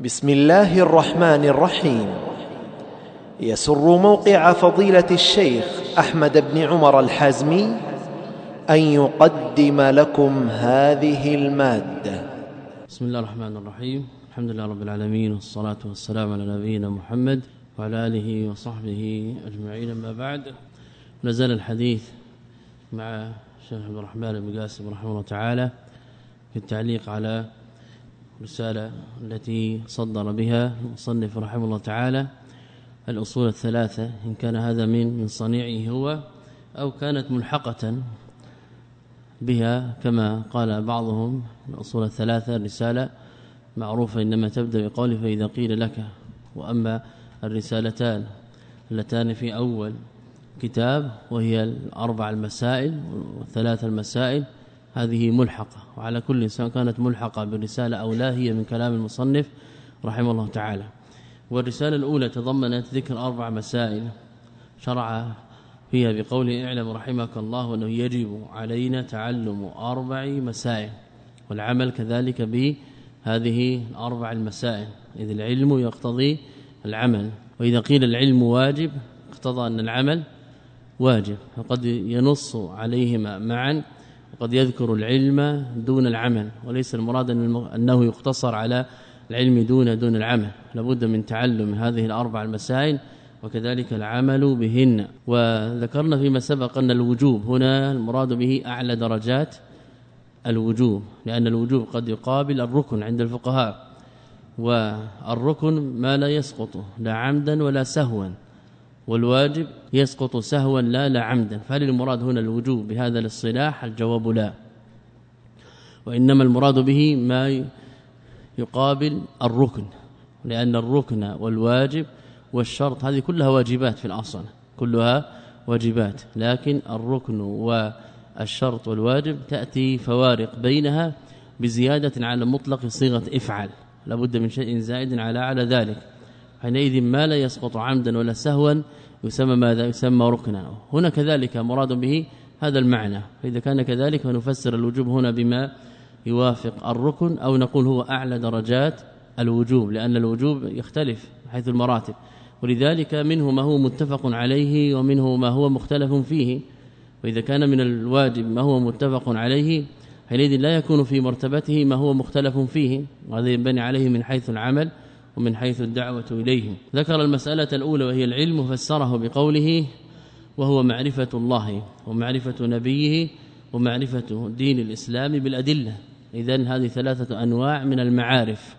بسم الله الرحمن الرحيم. يسر موقع فضيلة الشيخ أحمد بن عمر الحازمي أن يقدم لكم هذه المادة. بسم الله الرحمن الرحيم. الحمد لله رب العالمين. والصلاة والسلام على نبينا محمد وعلى آله وصحبه أجمعين. أما بعد نزل الحديث مع الشيخ عبد الرحمن بن قاسم رحمه الله تعالى في التعليق على رسالة التي صدر بها المصنف رحمه الله تعالى الأصول الثلاثة إن كان هذا من من صنيعه هو أو كانت ملحقة بها كما قال بعضهم الأصول الثلاثة رسالة معروفة إنما تبدأ بقوله فإذا قيل لك وأما الرسالتان اللتان في أول كتاب وهي الأربع المسائل والثلاث المسائل هذه ملحقة وعلى كل سواء كانت ملحقة بالرسالة أو لا هي من كلام المصنف رحمه الله تعالى. والرسالة الأولى تضمنت ذكر أربع مسائل شرع فيها بقوله اعلم رحمك الله أنه يجب علينا تعلم أربع مسائل والعمل كذلك بهذه الأربع المسائل. إذ العلم يقتضي العمل وإذا قيل العلم واجب اقتضى أن العمل واجب فقد ينص عليهما معا وقد يذكر العلم دون العمل وليس المراد أنه يقتصر على العلم دون دون العمل. لابد من تعلم هذه الأربع المسائل وكذلك العمل بهن. وذكرنا فيما سبق أن الوجوب هنا المراد به أعلى درجات الوجوب لأن الوجوب قد يقابل الركن عند الفقهاء. والركن ما لا يسقط لا عمدا ولا سهوا. والواجب يسقط سهوا لا لا عمدا. فهل المراد هنا الوجوب بهذا الاصطلاح؟ الجواب لا. وإنما المراد به ما يقابل الركن لأن الركن والواجب والشرط هذه كلها واجبات في الأصل كلها واجبات. لكن الركن والشرط والواجب تأتي فوارق بينها بزيادة على مطلق صيغة افعل. لابد من شيء زائد على على ذلك. حينئذ ما لا يسقط عمدا ولا سهوا يسمى ماذا؟ يسمى ركنا هنا كذلك مراد به هذا المعنى. فإذا كان كذلك فنفسر الوجوب هنا بما يوافق الركن أو نقول هو أعلى درجات الوجوب لأن الوجوب يختلف حيث المراتب. ولذلك منه ما هو متفق عليه ومنه ما هو مختلف فيه. واذا كان من الواجب ما هو متفق عليه حينئذ لا يكون في مرتبته ما هو مختلف فيه. وهذا ينبني عليه من حيث العمل. ومن حيث الدعوة إليه ذكر المسألة الأولى وهي العلم فسره بقوله وهو معرفة الله ومعرفة نبيه ومعرفة دين الإسلام بالأدلة. إذا هذه ثلاثة أنواع من المعارف.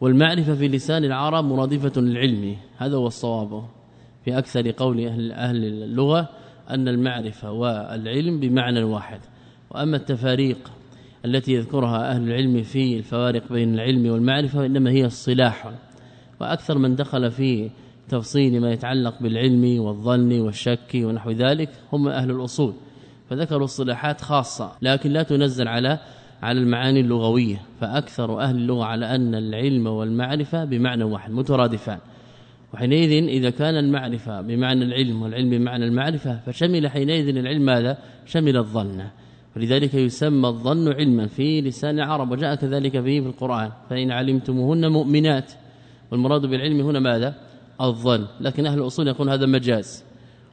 والمعرفة في لسان العرب مرادفة للعلم. هذا هو الصواب في أكثر قول أهل, أهل اللغة أن المعرفة والعلم بمعنى واحد. وأما التفاريق التي يذكرها أهل العلم في الفوارق بين العلم والمعرفة إنما هي الصلاح. وأكثر من دخل في تفصيل ما يتعلق بالعلم والظن والشك ونحو ذلك هم أهل الأصول. فذكروا الصلاحات خاصة لكن لا تنزل على على المعاني اللغوية. فأكثر أهل اللغة على أن العلم والمعرفة بمعنى واحد مترادفان. وحينئذ إذا كان المعرفة بمعنى العلم والعلم بمعنى المعرفة فشمل حينئذ العلم ماذا؟ شمل الظن. ولذلك يسمى الظن علما في لسان العرب وجاء كذلك به في القرآن فإن علمتموهن مؤمنات. والمراد بالعلم هنا ماذا؟ الظن. لكن أهل الأصول يقول هذا مجاز.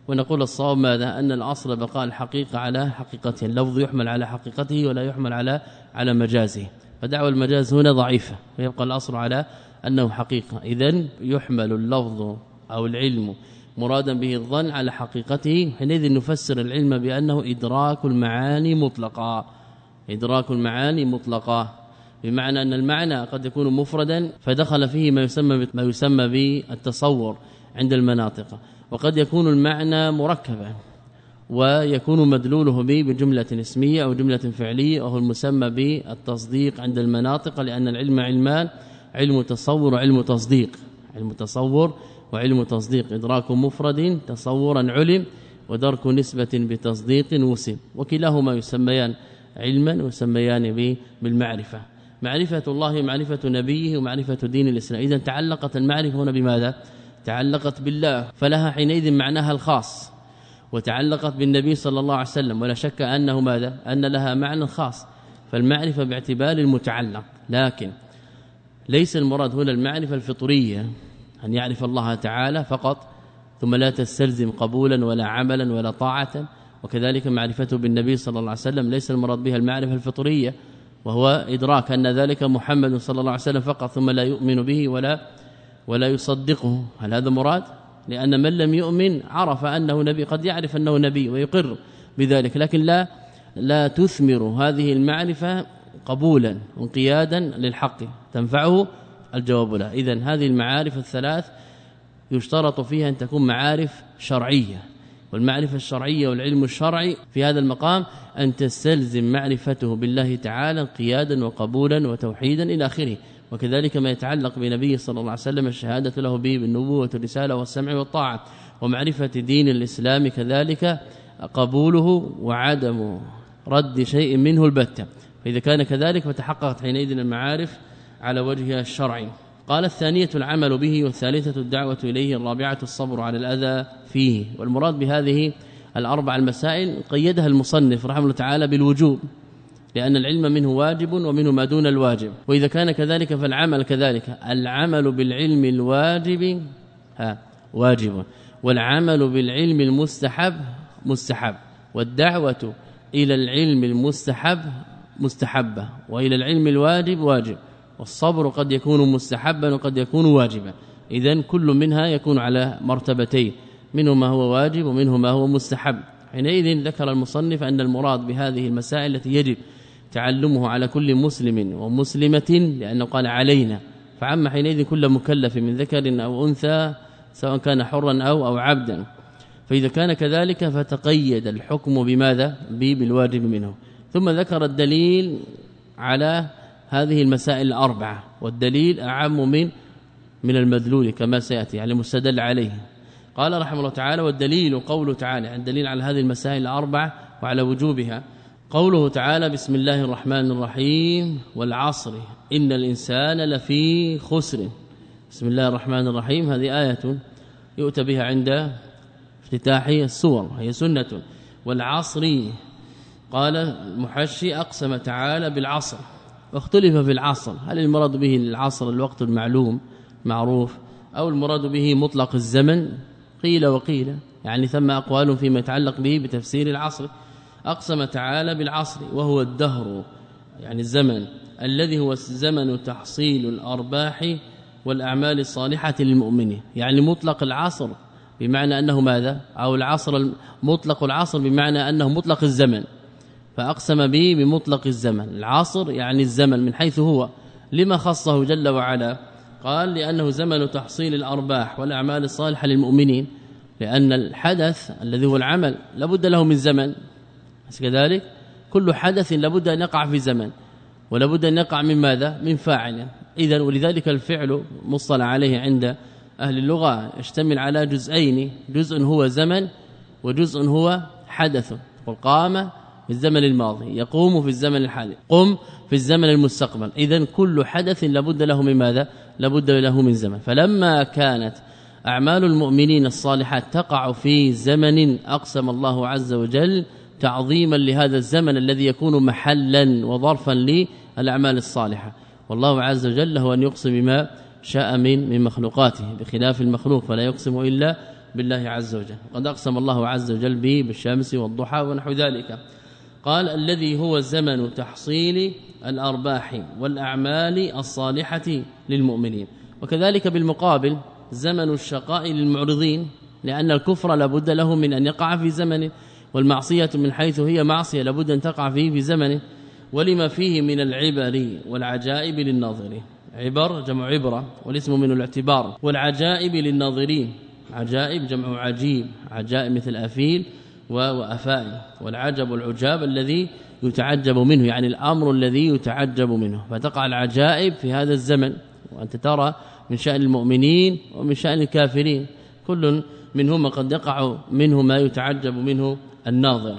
ونقول الصواب ماذا؟ أن الأصل بقاء الحقيقة على حقيقته اللفظ يحمل على حقيقته ولا يحمل على على مجازه. فدعوى المجاز هنا ضعيفة ويبقى الأصل على أنه حقيقة. اذا يحمل اللفظ أو العلم مرادا به الظن على حقيقته. حينئذ نفسر العلم بأنه إدراك المعاني مطلقا إدراك المعاني مطلقا بمعنى أن المعنى قد يكون مفردا فدخل فيه ما يسمى ما يسمى بالتصور عند المناطق. وقد يكون المعنى مركبا ويكون مدلوله به بجملة اسمية أو جملة فعلية وهو المسمى بالتصديق عند المناطق لأن العلم علمان علم تصور وعلم تصديق. علم تصور وعلم تصديق إدراك مفرد تصورا علم ودرك نسبة بتصديق وسم وكلاهما يسميان علما ويسميان بالمعرفة. معرفة الله معرفة نبيه ومعرفة دين الإسلام. اذا تعلقت المعرفة هنا بماذا؟ تعلقت بالله فلها حينئذ معناها الخاص. وتعلقت بالنبي صلى الله عليه وسلم. ولا شك أنه ماذا؟ أن لها معنى خاص. فالمعرفة باعتبار المتعلق. لكن ليس المراد هنا المعرفة الفطرية. أن يعرف الله تعالى فقط ثم لا تستلزم قبولا ولا عملا ولا طاعة. وكذلك معرفته بالنبي صلى الله عليه وسلم ليس المراد بها المعرفة الفطرية وهو إدراك أن ذلك محمد صلى الله عليه وسلم فقط ثم لا يؤمن به ولا ولا يصدقه. هل هذا مراد؟ لأن من لم يؤمن عرف أنه نبي قد يعرف أنه نبي ويقر بذلك. لكن لا لا تثمر هذه المعرفة قبولا وانقيادا للحق. تنفعه الجواب لا. اذا هذه المعارف الثلاث يشترط فيها أن تكون معارف شرعية. والمعرفة الشرعية والعلم الشرعي في هذا المقام أن تستلزم معرفته بالله تعالى قيادا وقبولا وتوحيدا إلى آخره. وكذلك ما يتعلق بنبي صلى الله عليه وسلم الشهادة له به بالنبوة والرسالة والسمع والطاعة. ومعرفة دين الإسلام كذلك قبوله وعدم رد شيء منه البتة. فإذا كان كذلك فتحققت حينئذ المعارف على وجهها الشرعي قال الثانية العمل به والثالثة الدعوة إليه الرابعة الصبر على الأذى فيه. والمراد بهذه الأربع المسائل قيدها المصنف رحمه الله تعالى بالوجوب لأن العلم منه واجب ومنه ما دون الواجب. وإذا كان كذلك فالعمل كذلك. العمل بالعلم الواجب ها واجب. والعمل بالعلم المستحب مستحب. والدعوة إلى العلم المستحب مستحبة. وإلى العلم الواجب واجب. والصبر قد يكون مستحبا وقد يكون واجبا. اذا كل منها يكون على مرتبتين منه ما هو واجب ومنه ما هو مستحب. حينئذ ذكر المصنف أن المراد بهذه المسائل التي يجب تعلمه على كل مسلم ومسلمة لأنه قال علينا. فعم حينئذ كل مكلف من ذكر أو أنثى سواء كان حرا أو أو عبدا. فإذا كان كذلك فتقيد الحكم بماذا؟ بالواجب منه. ثم ذكر الدليل على هذه المسائل الأربعة والدليل أعم من من المدلول كما سيأتي يعني مستدل عليه. قال رحمه الله تعالى والدليل قوله تعالى يعني الدليل على هذه المسائل الأربعة وعلى وجوبها. قوله تعالى بسم الله الرحمن الرحيم والعصر إن الإنسان لفي خسر. بسم الله الرحمن الرحيم هذه آية يؤتى بها عند افتتاح السور هي سنة. والعصر قال المحشي أقسم تعالى بالعصر. واختلف في العصر. هل المراد به العصر الوقت المعلوم معروف أو المراد به مطلق الزمن؟ قيل وقيل. يعني ثم أقوال فيما يتعلق به بتفسير العصر. أقسم تعالى بالعصر وهو الدهر يعني الزمن الذي هو زمن تحصيل الأرباح والأعمال الصالحة للمؤمنين يعني مطلق العصر بمعنى أنه ماذا؟ أو العصر مطلق العصر بمعنى أنه مطلق الزمن. فأقسم به بمطلق الزمن. العصر يعني الزمن من حيث هو. لما خصه جل وعلا؟ قال لأنه زمن تحصيل الأرباح والأعمال الصالحة للمؤمنين لأن الحدث الذي هو العمل لابد له من زمن. كذلك؟ كل حدث لابد أن يقع في زمن. ولابد أن يقع من ماذا؟ من فاعل. اذا ولذلك الفعل مصطلح عليه عند أهل اللغة يشتمل على جزئين. جزء هو زمن وجزء هو حدث. والقامه في الزمن الماضي يقوم في الزمن الحالي قم في الزمن المستقبل. اذا كل حدث لابد له من ماذا؟ لابد له من زمن. فلما كانت أعمال المؤمنين الصالحات تقع في زمن أقسم الله عز وجل تعظيما لهذا الزمن الذي يكون محلا وظرفا للأعمال الصالحة. والله عز وجل هو أن يقسم بما شاء من من مخلوقاته بخلاف المخلوق فلا يقسم إلا بالله عز وجل. قد أقسم الله عز وجل به بالشمس والضحى ونحو ذلك. قال الذي هو زمن تحصيل الأرباح والأعمال الصالحة للمؤمنين. وكذلك بالمقابل زمن الشقاء للمعرضين لأن الكفر لابد له من أن يقع في زمن والمعصية من حيث هي معصية لابد أن تقع فيه في زمن ولما فيه من العبر والعجائب للناظرين. عبر جمع عبرة والاسم من الاعتبار والعجائب للناظرين. عجائب جمع عجيب عجائب مثل أفيل وافائل والعجب والعجاب الذي يتعجب منه يعني الأمر الذي يتعجب منه. فتقع العجائب في هذا الزمن وأنت ترى من شأن المؤمنين ومن شأن الكافرين. كل منهما قد يقع منه ما يتعجب منه الناظر.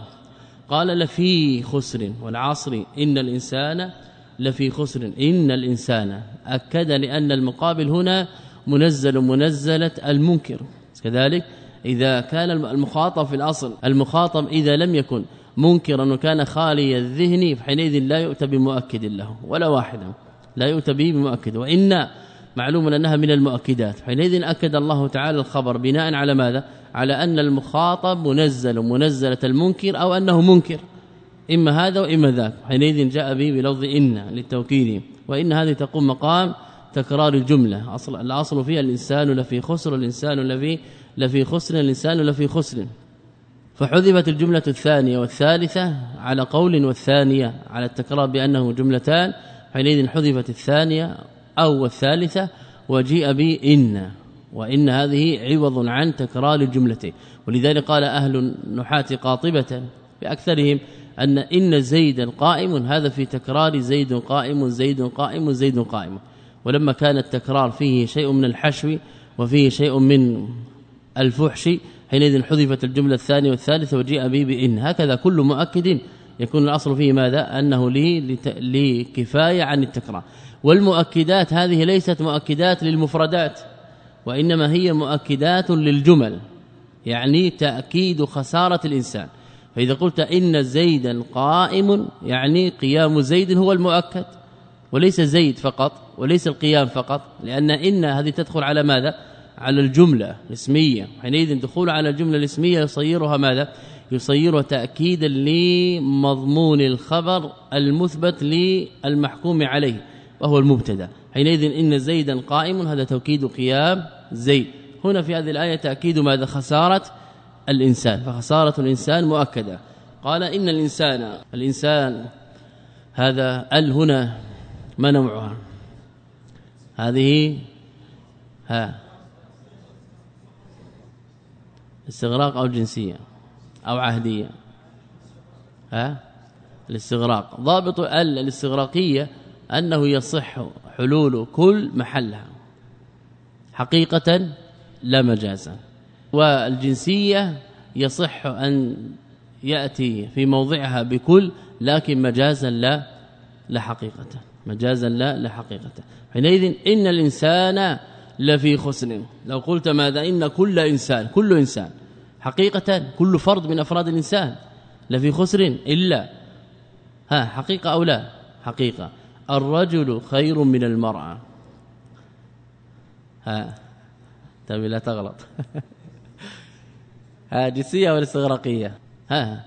قال لفي خسر والعصر إن الإنسان لفي خسر إن الإنسان أكد لأن المقابل هنا منزل منزلة المنكر. كذلك إذا كان المخاطب في الأصل المخاطب إذا لم يكن منكرا وكان خالي الذهن فحينئذ لا يؤتى بمؤكد له ولا واحدا لا يؤتى به بمؤكد وان معلوم أنها من المؤكدات. حينئذ أكد الله تعالى الخبر بناء على ماذا؟ على أن المخاطب منزل منزلة المنكر أو أنه منكر إما هذا وإما ذاك. حينئذ جاء به بلفظ ان للتوكيد. وإن هذه تقوم مقام تكرار الجملة. اصل الأصل فيها الإنسان لفي خسر الإنسان لفي لفي خسر الإنسان لفي خسر. فحذفت الجملة الثانية والثالثة على قول والثانية على التكرار بأنه جملتان حينئذ حذفت الثانية أو الثالثة وجيء بإن. وإن هذه عوض عن تكرار الجملتين. ولذلك قال أهل النحاة قاطبة بأكثرهم أن إن زيدا قائم هذا في تكرار زيد قائم زيد قائم زيد قائم. ولما كان التكرار فيه شيء من الحشو وفيه شيء من الفحش حينئذ حذفت الجملة الثانية والثالثة وجيء به بإن. هكذا كل مؤكد يكون الأصل فيه ماذا؟ أنه لي لكفاية عن التكرار. والمؤكدات هذه ليست مؤكدات للمفردات وإنما هي مؤكدات للجمل يعني تأكيد خسارة الإنسان. فإذا قلت إن زيدا قائم يعني قيام زيد هو المؤكد وليس زيد فقط وليس القيام فقط لأن إن هذه تدخل على ماذا؟ على الجملة الاسمية. حينئذ دخول على الجملة الاسمية يصيرها ماذا؟ يصيرها تأكيدا لمضمون الخبر المثبت للمحكوم عليه وهو المبتدأ. حينئذ إن زيدا قائم هذا توكيد قيام زيد. هنا في هذه الآية تأكيد ماذا؟ خسارة الإنسان فخسارة الإنسان مؤكدة. قال إن الإنسان الإنسان هذا ال هنا ما نوعها؟ هذه ها استغراق أو جنسيه أو عهدية. ها؟ الاستغراق. ضابط ال الاستغراقية أنه يصح حلول كل محلها. حقيقة لا مجازا والجنسية يصح أن يأتي في موضعها بكل لكن مجازا لا لا حقيقة. مجازا لا لا حقيقة. حينئذ إن الإنسان لفي خسر. لو قلت ماذا؟ إن كل إنسان كل إنسان حقيقة كل فرد من أفراد الإنسان لفي خسر إلا. ها حقيقة أو لا؟ حقيقة. الرجل خير من المرأة. ها تبي لا تغلط. ها جنسيه ولا استغراقية؟ ها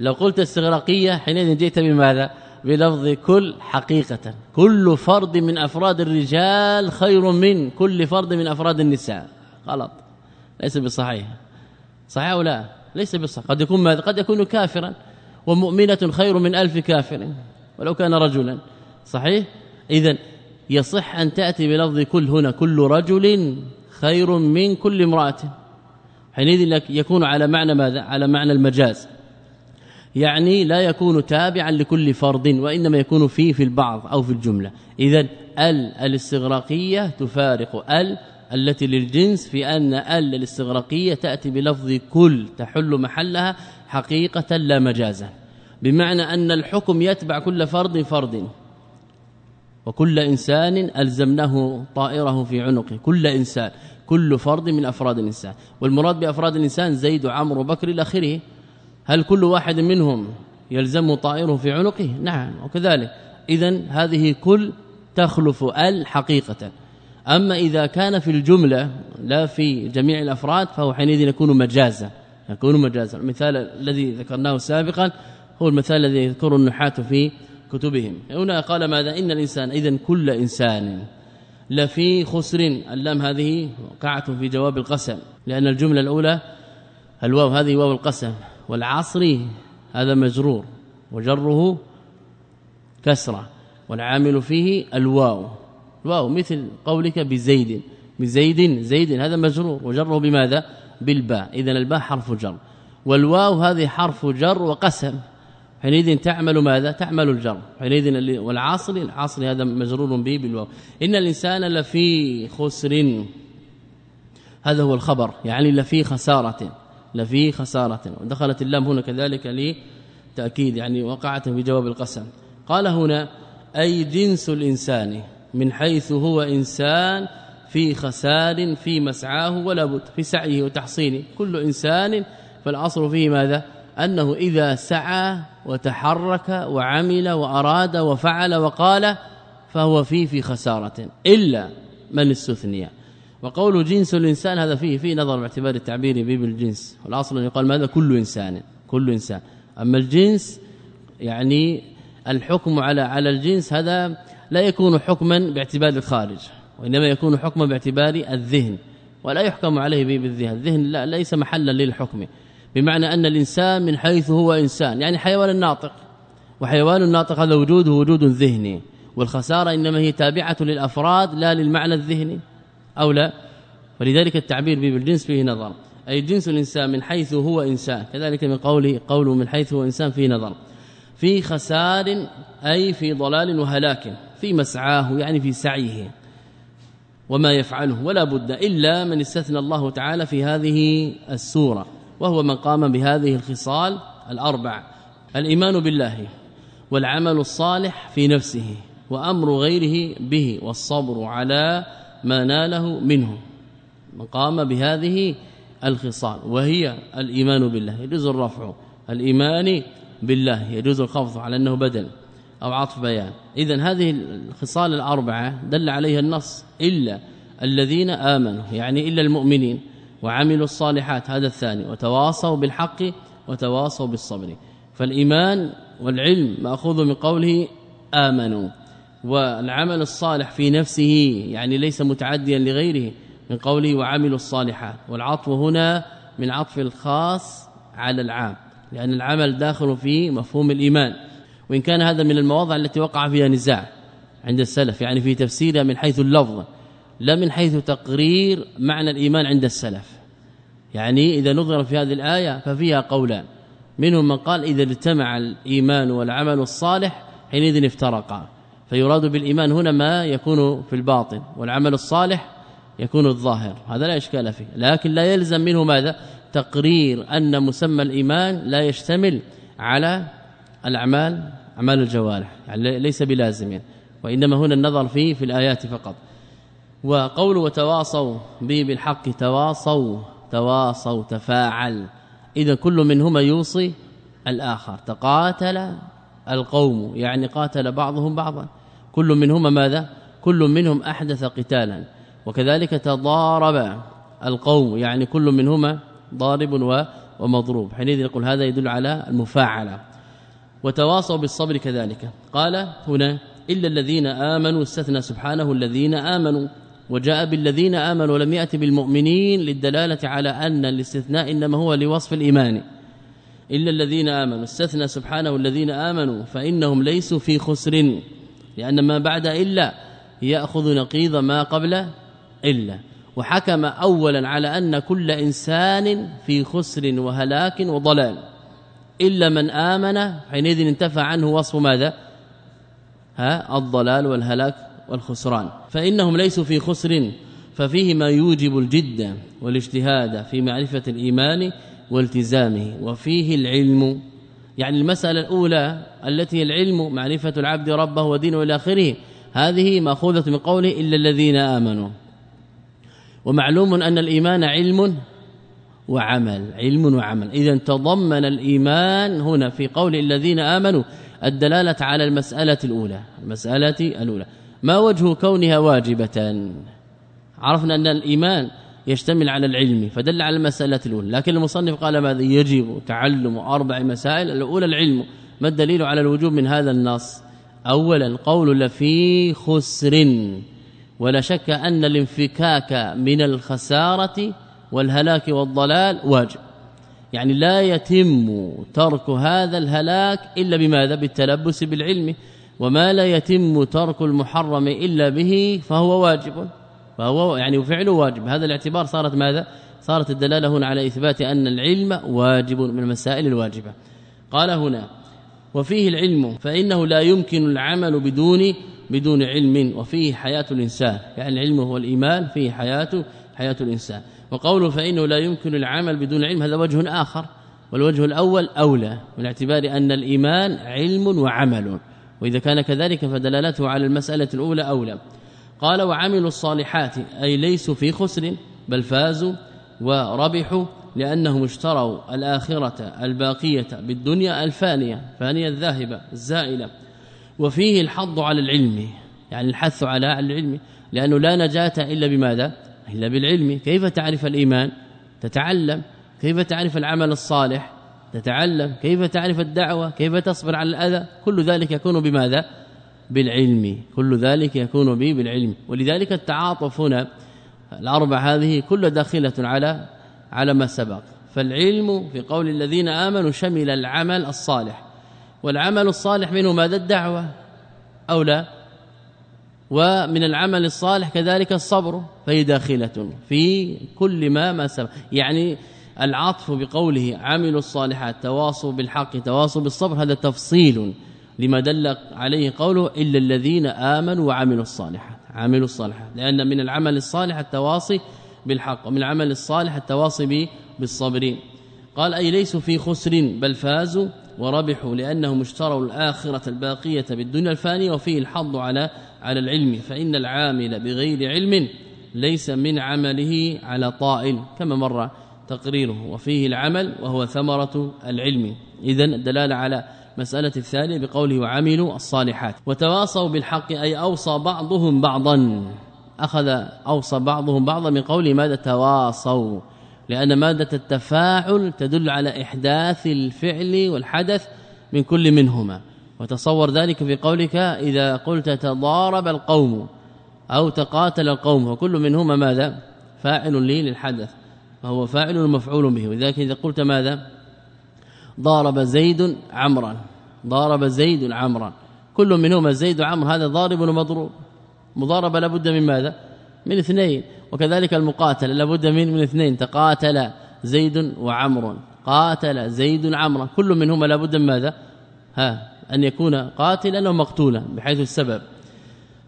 لو قلت استغراقية حينئذ جئت بماذا؟ بلفظ كل حقيقة. كل فرد من أفراد الرجال خير من كل فرد من أفراد النساء. غلط. ليس بصحيح. صحيح أو لا؟ ليس بصحيح قد يكون ماذا؟ قد يكون كافرا ومؤمنة خير من ألف كافر. ولو كان رجلا. صحيح؟ اذا يصح أن تأتي بلفظ كل هنا كل رجل خير من كل امرأة. حينئذ يكون على معنى ماذا؟ على معنى المجاز. يعني لا يكون تابعا لكل فرد وإنما يكون فيه في البعض أو في الجملة. اذا ال الاستغراقية تفارق ال التي للجنس في أن ال الاستغراقية تأتي بلفظ كل تحل محلها حقيقة لا مجازا بمعنى أن الحكم يتبع كل فرد فرد. وكل إنسان ألزمناه طائره في عنقه. كل إنسان كل فرد من أفراد الإنسان. والمراد بأفراد الإنسان زيد وعمرو وبكر إلى آخره. هل كل واحد منهم يلزم طائره في عنقه؟ نعم وكذلك. اذا هذه كل تخلف ال حقيقة. أما إذا كان في الجملة لا في جميع الأفراد فهو حينئذ يكون مجازا يكون مجازا. المثال الذي ذكرناه سابقا هو المثال الذي يذكره النحاة في كتبهم. هنا قال ماذا؟ إن الإنسان اذا كل إنسان لفي خسر. اللام هذه وقعت في جواب القسم لأن الجملة الأولى الواو هذه واو القسم. والعصر هذا مجرور وجره كسرة والعامل فيه الواو. الواو مثل قولك بزيد بزيد زيد هذا مجرور وجره بماذا؟ بالباء. اذا الباء حرف جر. والواو هذه حرف جر وقسم. حينئذ تعمل ماذا؟ تعمل الجر. حينئذ والعاصل العاصل هذا مجرور به بالواو. إن الإنسان لفي خسر. هذا هو الخبر. يعني لفي خسارة. لفي خسارة. ودخلت اللام هنا كذلك لتأكيد يعني وقعت في جواب القسم. قال هنا أي جنس الإنسان؟ من حيث هو إنسان في خسار في مسعاه ولا بد في سعيه وتحصينه. كل إنسان فالأصل فيه ماذا؟ أنه إذا سعى وتحرك وعمل وأراد وفعل وقال فهو فيه في خسارة إلا من استثني. وقول جنس الإنسان هذا فيه فيه نظر باعتبار التعبير به بالجنس. والأصل أن يقال ماذا؟ كل إنسان كل إنسان. أما الجنس يعني الحكم على على الجنس هذا لا يكون حكما باعتبار الخارج وإنما يكون حكما باعتبار الذهن ولا يحكم عليه بالذهن الذهن لا ليس محلا للحكم بمعنى أن الإنسان من حيث هو إنسان يعني حيوان الناطق وحيوان الناطق هذا وجوده وجود ذهني والخسارة إنما هي تابعة للأفراد لا للمعنى الذهني أو لا. ولذلك التعبير بالجنس فيه نظر أي جنس الإنسان من حيث هو إنسان كذلك من قوله قوله من حيث هو إنسان فيه نظر. في خسار أي في ضلال وهلاك في مسعاه يعني في سعيه. وما يفعله ولا بد إلا من استثنى الله تعالى في هذه السورة وهو من قام بهذه الخصال الأربع الإيمان بالله والعمل الصالح في نفسه وأمر غيره به والصبر على ما ناله منه. من قام بهذه الخصال وهي الإيمان بالله. يجوز الرفع. الإيمان بالله يجوز الخفض على أنه بدل أو عطف بيان. إذا هذه الخصال الأربعة دل عليها النص إلا الذين آمنوا يعني إلا المؤمنين وعملوا الصالحات هذا الثاني وتواصوا بالحق وتواصوا بالصبر. فالإيمان والعلم مأخوذ من قوله آمنوا. والعمل الصالح في نفسه يعني ليس متعديا لغيره من قوله وعملوا الصالحات. والعطف هنا من عطف الخاص على العام. لأن العمل داخل في مفهوم الإيمان وإن كان هذا من المواضع التي وقع فيها نزاع عند السلف يعني في تفسيرها من حيث اللفظ لا من حيث تقرير معنى الإيمان عند السلف. يعني إذا نظر في هذه الآية ففيها قولان منهم من قال إذا اجتمع الإيمان والعمل الصالح حينئذ افترقا فيراد بالإيمان هنا ما يكون في الباطن والعمل الصالح يكون الظاهر هذا لا إشكال فيه لكن لا يلزم منه ماذا؟ تقرير أن مسمى الإيمان لا يشتمل على الأعمال أعمال الجوارح يعني ليس بلازم وإنما هنا النظر فيه في الآيات فقط. وقول وتواصوا به بالحق تواصوا تواصوا تفاعل. إذا كل منهما يوصي الآخر. تقاتل القوم يعني قاتل بعضهم بعضا. كل منهما ماذا؟ كل منهم أحدث قتالا. وكذلك تضارب القوم يعني كل منهما ضارب ومضروب. حينئذ نقول هذا يدل على المفاعلة. وتواصوا بالصبر كذلك. قال هنا إلا الذين آمنوا استثنى سبحانه الذين آمنوا. وجاء بالذين آمنوا ولم ياتي بالمؤمنين للدلالة على أن الاستثناء إنما هو لوصف الإيمان. إلا الذين آمنوا استثنى سبحانه الذين آمنوا فإنهم ليسوا في خسر. لأن ما بعد إلا يأخذ نقيض ما قبل إلا. وحكم اولا على أن كل إنسان في خسر وهلاك وضلال. إلا من آمن حينئذ انتفى عنه وصف ماذا؟ ها الضلال والهلاك والخسران. فإنهم ليسوا في خسر ففيه ما يوجب الجد والاجتهاد في معرفة الإيمان والتزامه وفيه العلم. يعني المسألة الأولى التي العلم معرفة العبد ربه ودينه إلى آخره هذه مأخوذة من قوله إلا الذين آمنوا. ومعلوم أن الإيمان علم وعمل علم وعمل. إذا تضمن الإيمان هنا في قول الذين آمنوا الدلالة على المسألة الأولى المسألة الأولى. ما وجه كونها واجبة؟ عرفنا أن الإيمان يشتمل على العلم فدل على المسألة الأولى. لكن المصنف قال ماذا؟ يجب تعلم أربع مسائل. الأولى العلم. ما الدليل على الوجوب من هذا النص؟ اولا قول لفي خسر. ولا شك أن الانفكاك من الخسارة والهلاك والضلال واجب. يعني لا يتم ترك هذا الهلاك إلا بماذا؟ بالتلبس بالعلم. وما لا يتم ترك المحرم إلا به فهو واجب. فهو يعني فعله واجب. هذا الاعتبار صارت ماذا؟ صارت الدلالة هنا على إثبات أن العلم واجب من المسائل الواجبة. قال هنا وفيه العلم فإنه لا يمكن العمل بدون بدون علم وفيه حياة الإنسان. يعني العلم هو الإيمان فيه حياة حياة الإنسان. وقوله فإنه لا يمكن العمل بدون علم هذا وجه آخر. والوجه الأول أولى من اعتبار أن الإيمان علم وعمل. وإذا كان كذلك فدلالته على المسألة الأولى أولى. قال وعملوا الصالحات أي ليسوا في خسر بل فازوا وربحوا لأنهم اشتروا الآخرة الباقية بالدنيا الفانية فانية الذاهبة الزائلة. وفيه الحظ على العلم يعني الحث على العلم لأنه لا نجاة إلا بماذا؟ إلا بالعلم. كيف تعرف الإيمان؟ تتعلم. كيف تعرف العمل الصالح؟ تتعلم. كيف تعرف الدعوة؟ كيف تصبر على الأذى؟ كل ذلك يكون بماذا؟ بالعلم. كل ذلك يكون به بالعلم. ولذلك التعاطف هنا الأربع هذه كل داخلة على على ما سبق. فالعلم في قول الذين آمنوا شمل العمل الصالح. والعمل الصالح منه ماذا الدعوة؟ أو لا؟ ومن العمل الصالح كذلك الصبر فهي داخلة في كل ما ما سبق. يعني العطف بقوله عملوا الصالحات تواصوا بالحق تواصوا بالصبر هذا تفصيل لما دل عليه قوله إلا الذين آمنوا وعملوا الصالحات. عملوا الصالحات لأن من العمل الصالح التواصي بالحق ومن العمل الصالح التواصي بالصبر. قال أي ليسوا في خسر بل فازوا وربحوا لأنهم اشتروا الآخرة الباقية بالدنيا الفانية وفيه الحظ على على العلم. فإن العامل بغير علم ليس من عمله على طائل كما مر تقريره. وفيه العمل وهو ثمرة العلم. اذا الدلاله على مسألة الثانية بقوله وعملوا الصالحات. وتواصوا بالحق أي أوصى بعضهم بعضا. أخذ أوصى بعضهم بعضا من قوله ماذا تواصوا؟ لأن مادة التفاعل تدل على إحداث الفعل والحدث من كل منهما. وتصور ذلك في قولك إذا قلت تضارب القوم أو تقاتل القوم وكل منهما ماذا؟ فاعل لي للحدث فهو فاعل مفعول به. ولذلك إذا قلت ماذا؟ ضارب زيد عمرا ضارب زيد عمرا. كل منهما زيد وعمر هذا ضارب ومضروب مضاربة لابد من ماذا؟ من اثنين وكذلك المقاتل لابد من من اثنين تقاتل زيد وعمر. قاتل زيد عمرا كل منهما لابد من ماذا؟ ها أن يكون قاتلا ومقتولا بحيث السبب.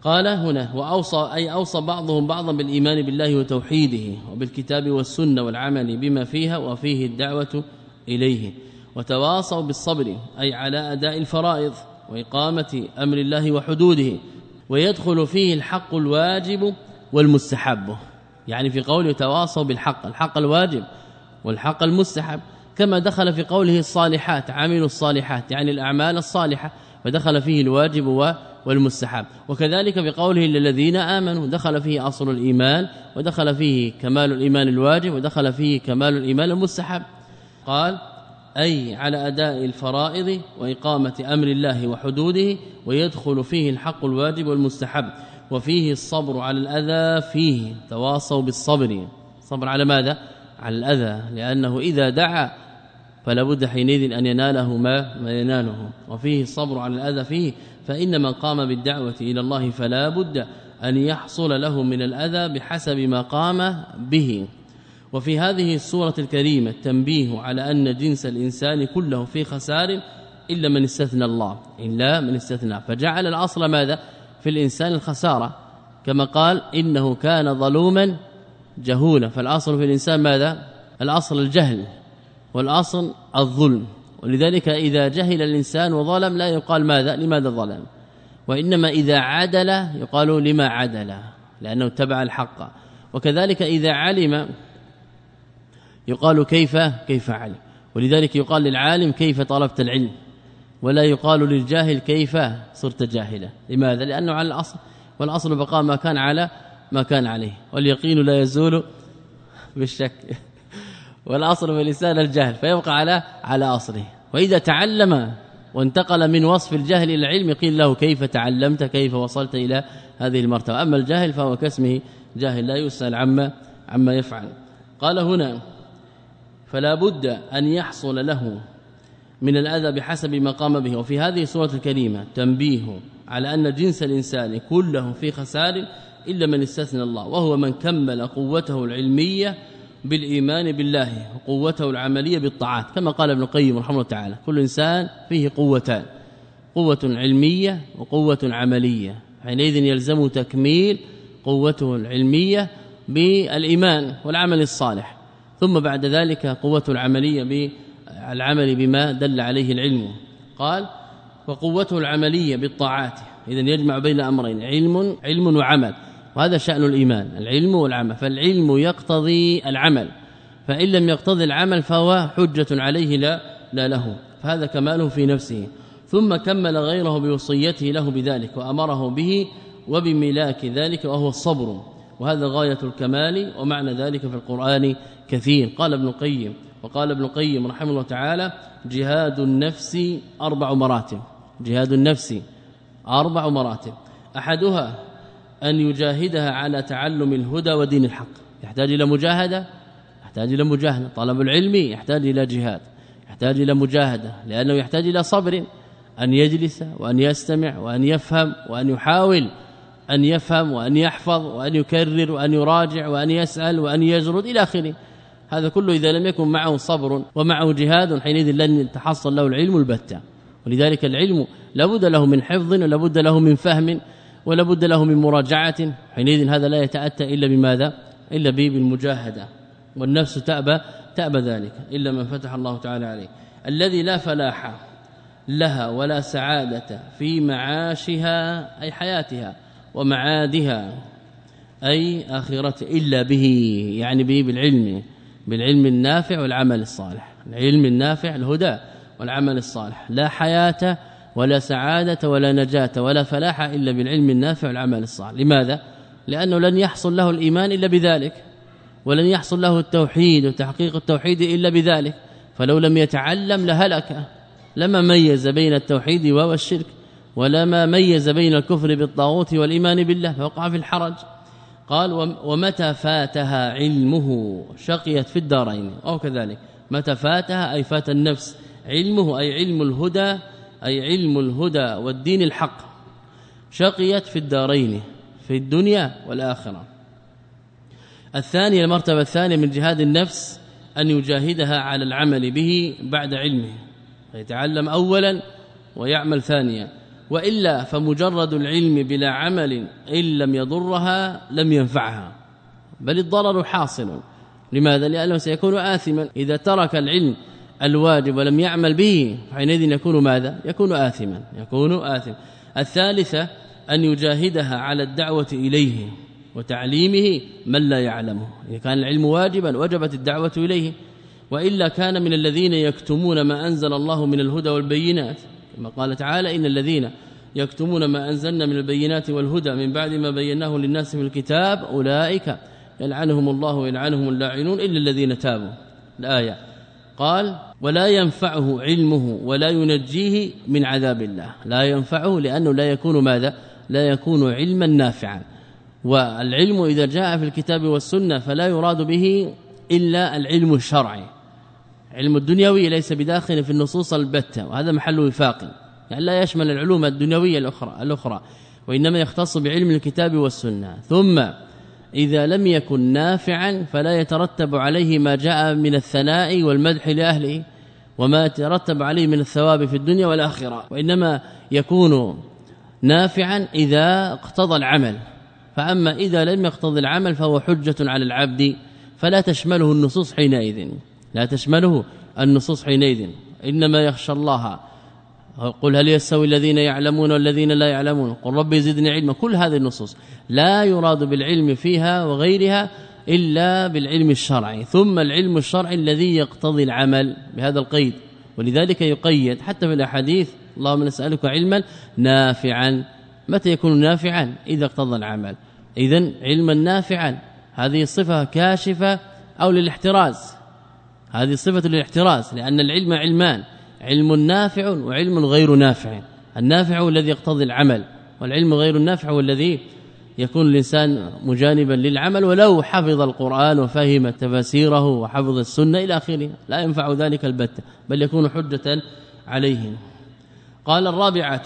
قال هنا وأوصى أي أوصى بعضهم بعضا بالإيمان بالله وتوحيده وبالكتاب والسنة والعمل بما فيها وفيه الدعوة إليه وتواصوا بالصبر أي على أداء الفرائض وإقامة أمر الله وحدوده ويدخل فيه الحق الواجب والمستحب. يعني في قوله تواصوا بالحق الحق الواجب والحق المستحب. كما دخل في قوله الصالحات عملوا الصالحات يعني الأعمال الصالحة فدخل فيه الواجب والمستحب. وكذلك بقوله للذين آمنوا دخل فيه أصل الإيمان ودخل فيه كمال الإيمان الواجب ودخل فيه كمال الإيمان المستحب. قال أي على أداء الفرائض وإقامة أمر الله وحدوده ويدخل فيه الحق الواجب والمستحب وفيه الصبر على الأذى فيه تواصوا بالصبر. صبر على ماذا؟ على الأذى لأنه إذا دعا فلا بد حينئذ أن يناله ما, ما يناله. وفيه الصبر على الأذى فيه فإن من قام بالدعوة إلى الله فلا بد أن يحصل له من الأذى بحسب ما قام به. وفي هذه السورة الكريمة التنبيه على أن جنس الإنسان كله في خسار إلا من استثنى الله إلا من استثنى. فجعل الأصل ماذا؟ في الإنسان الخسارة. كما قال إنه كان ظلوما جهولا. فالأصل في الإنسان ماذا؟ الأصل الجهل والأصل الظلم. ولذلك إذا جهل الإنسان وظلم لا يقال ماذا؟ لماذا ظلم؟ وإنما إذا عدل يقال لما عدل لأنه اتبع الحق. وكذلك إذا علم يقال كيف؟ كيف علم. ولذلك يقال للعالم كيف طلبت العلم. ولا يقال للجاهل كيف صرت جاهلا. لماذا؟ لأنه على الأصل والأصل بقاء ما كان على ما كان عليه. واليقين لا يزول بالشك. والأصل في الانسان الجهل فيبقى على على أصله. وإذا تعلم وانتقل من وصف الجهل إلى العلم قيل له كيف تعلمت؟ كيف وصلت إلى هذه المرتبة؟ أما الجاهل فهو كاسمه جاهل لا يسأل عما عما يفعل. قال هنا فلا بد أن يحصل له من الأذى بحسب ما قام به. وفي هذه السورة الكريمة تنبيه على أن جنس الإنسان كله في خسار إلا من استثنى الله وهو من كمل قوته العلمية بالإيمان بالله وقوته العملية بالطاعات. كما قال ابن القيم رحمه الله تعالى كل إنسان فيه قوتان قوة علمية وقوة عملية. حينئذ يلزم تكميل قوته العلمية بالإيمان والعمل الصالح. ثم بعد ذلك قوة العملية بالعمل بما دل عليه العلم. قال وقوته العملية بالطاعات. اذا يجمع بين أمرين علم علم وعمل. وهذا شأن الإيمان العلم والعمل. فالعلم يقتضي العمل. فإن لم يقتضي العمل فهو حجة عليه لا لا له. فهذا كماله في نفسه. ثم كمل غيره بوصيته له بذلك وأمره به وبملاك ذلك وهو الصبر. وهذا غاية الكمال ومعنى ذلك في القرآن كثير. قال ابن القيم وقال ابن القيم رحمه الله تعالى جهاد النفس أربع مراتب. جهاد النفس أربع مراتب. أحدها أن يجاهدها على تعلم الهدى ودين الحق. يحتاج إلى مجاهدة؟ يحتاج إلى مجاهدة. طلب العلم يحتاج إلى جهاد. يحتاج إلى مجاهدة لأنه يحتاج إلى صبر أن يجلس وأن يستمع وأن يفهم وأن يحاول أن يفهم وأن يحفظ وأن يكرر وأن يراجع وأن يسأل وأن يجرد إلى آخره. هذا كله إذا لم يكن معه صبر ومعه جهاد حينئذ لن يتحصل له العلم البتة. ولذلك العلم لابد له من حفظ ولابد له من فهم ولابد له من مراجعة. حينئذ هذا لا يتأتى إلا بماذا؟ إلا بالمجاهدة. والنفس تأبى تأبى ذلك إلا من فتح الله تعالى عليه. الذي لا فلاح لها ولا سعادة في معاشها أي حياتها ومعادها أي آخرته إلا به يعني به بالعلم. بالعلم النافع والعمل الصالح. العلم النافع الهدى والعمل الصالح. لا حياة ولا سعادة ولا نجاة ولا فلاح إلا بالعلم النافع والعمل الصالح. لماذا؟ لأنه لن يحصل له الإيمان إلا بذلك ولن يحصل له التوحيد وتحقيق التوحيد إلا بذلك. فلو لم يتعلم لهلك. لما ميز بين التوحيد والشرك ولما ميز بين الكفر بالطاغوت والإيمان بالله فوقع في الحرج. قال ومتى فاتها علمه؟ شقيت في الدارين. أو كذلك متى فاتها؟ أي فات النفس. علمه أي علم الهدى أي علم الهدى والدين الحق. شقيت في الدارين في الدنيا والآخرة. الثانية المرتبة الثانية من جهاد النفس أن يجاهدها على العمل به بعد علمه. يتعلم اولا ويعمل ثانيا. وإلا فمجرد العلم بلا عمل إن لم يضرها لم ينفعها. بل الضرر حاصل. لماذا؟ لأنه سيكون آثما. إذا ترك العلم الواجب ولم يعمل به حينئذ يكون ماذا؟ يكون آثما. يكون آثما. الثالثة أن يجاهدها على الدعوة إليه وتعليمه من لا يعلمه. إذا كان العلم واجبا وجبت الدعوة إليه. وإلا كان من الذين يكتمون ما أنزل الله من الهدى والبينات. كما قال تعالى إن الذين يكتمون ما أنزلنا من البينات والهدى من بعد ما بيناه للناس في الكتاب أولئك يلعنهم الله ويلعنهم اللاعنون إلا الذين تابوا. الآية. قال ولا ينفعه علمه ولا ينجيه من عذاب الله. لا ينفعه لأنه لا يكون ماذا؟ لا يكون علما نافعا. والعلم إذا جاء في الكتاب والسنة فلا يراد به إلا العلم الشرعي. علم الدنيوي ليس بداخل في النصوص البتة وهذا محل وفاق. يعني لا يشمل العلوم الدنيوية الاخرى الأخرى وإنما يختص بعلم الكتاب والسنة. ثم إذا لم يكن نافعا فلا يترتب عليه ما جاء من الثناء والمدح لأهله وما يترتب عليه من الثواب في الدنيا والآخرة. وإنما يكون نافعا إذا اقتضى العمل. فأما إذا لم يقتضي العمل فهو حجة على العبد فلا تشمله النصوص حينئذ. لا تشمله النصوص حينئذ. إنما يخشى الله. قل هل يستوي الذين يعلمون والذين لا يعلمون. قل ربي زدني علما. كل هذه النصوص. لا يراد بالعلم فيها وغيرها إلا بالعلم الشرعي. ثم العلم الشرعي الذي يقتضي العمل بهذا القيد. ولذلك يقيد حتى في الأحاديث اللهم نسألك علما نافعا. متى يكون نافعا؟ إذا اقتضى العمل. اذا علما نافعا. هذه الصفه كاشفة أو للاحتراز. هذه صفة للاحتراز لأن العلم علمان علم نافع وعلم غير نافع. النافع هو الذي يقتضي العمل والعلم غير النافع هو الذي يكون الإنسان مجانبا للعمل ولو حفظ القرآن وفهم تفاسيره وحفظ السنة إلى آخره. لا ينفع ذلك البتة بل يكون حجة عليهم قال الرابعة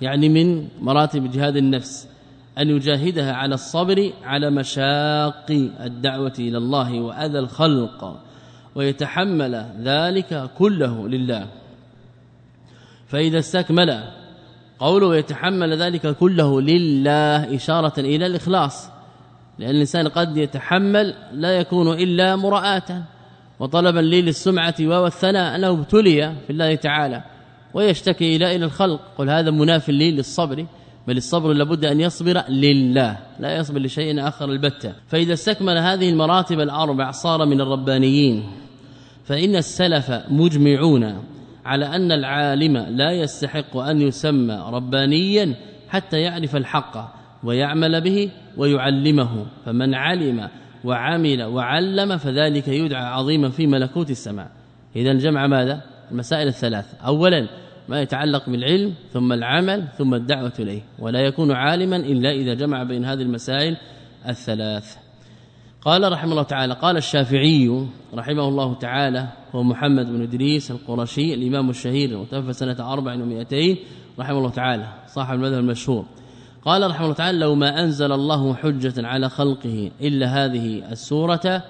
يعني من مراتب جهاد النفس أن يجاهدها على الصبر على مشاق الدعوة إلى الله وأذى الخلق. ويتحمل ذلك كله لله. فإذا استكمل قوله يتحمل ذلك كله لله إشارة إلى الإخلاص. لأن الإنسان قد يتحمل لا يكون إلا مراءة وطلبا لي للسمعة والثناء أنه ابتلي في الله تعالى ويشتكي إلى إلى الخلق. قل هذا مناف لي للصبر. بل الصبر لابد أن يصبر لله لا يصبر لشيء آخر البتة. فإذا استكمل هذه المراتب الأربع صار من الربانيين. فإن السلف مجمعون على أن العالم لا يستحق أن يسمى ربانيا حتى يعرف الحق ويعمل به ويعلمه. فمن علم وعمل وعلم فذلك يدعى عظيما في ملكوت السماء. اذا جمع ماذا؟ المسائل الثلاث. اولا ما يتعلق بالعلم ثم العمل ثم الدعوة إليه. ولا يكون عالما إلا إذا جمع بين هذه المسائل الثلاث. قال رحمه الله تعالى قال الشافعي رحمه الله تعالى هو محمد بن إدريس القرشي الإمام الشهير المتوفى سنة 400 رحمه الله تعالى صاحب المذهب المشهور. قال رحمه الله تعالى لو ما أنزل الله حجة على خلقه إلا هذه السورة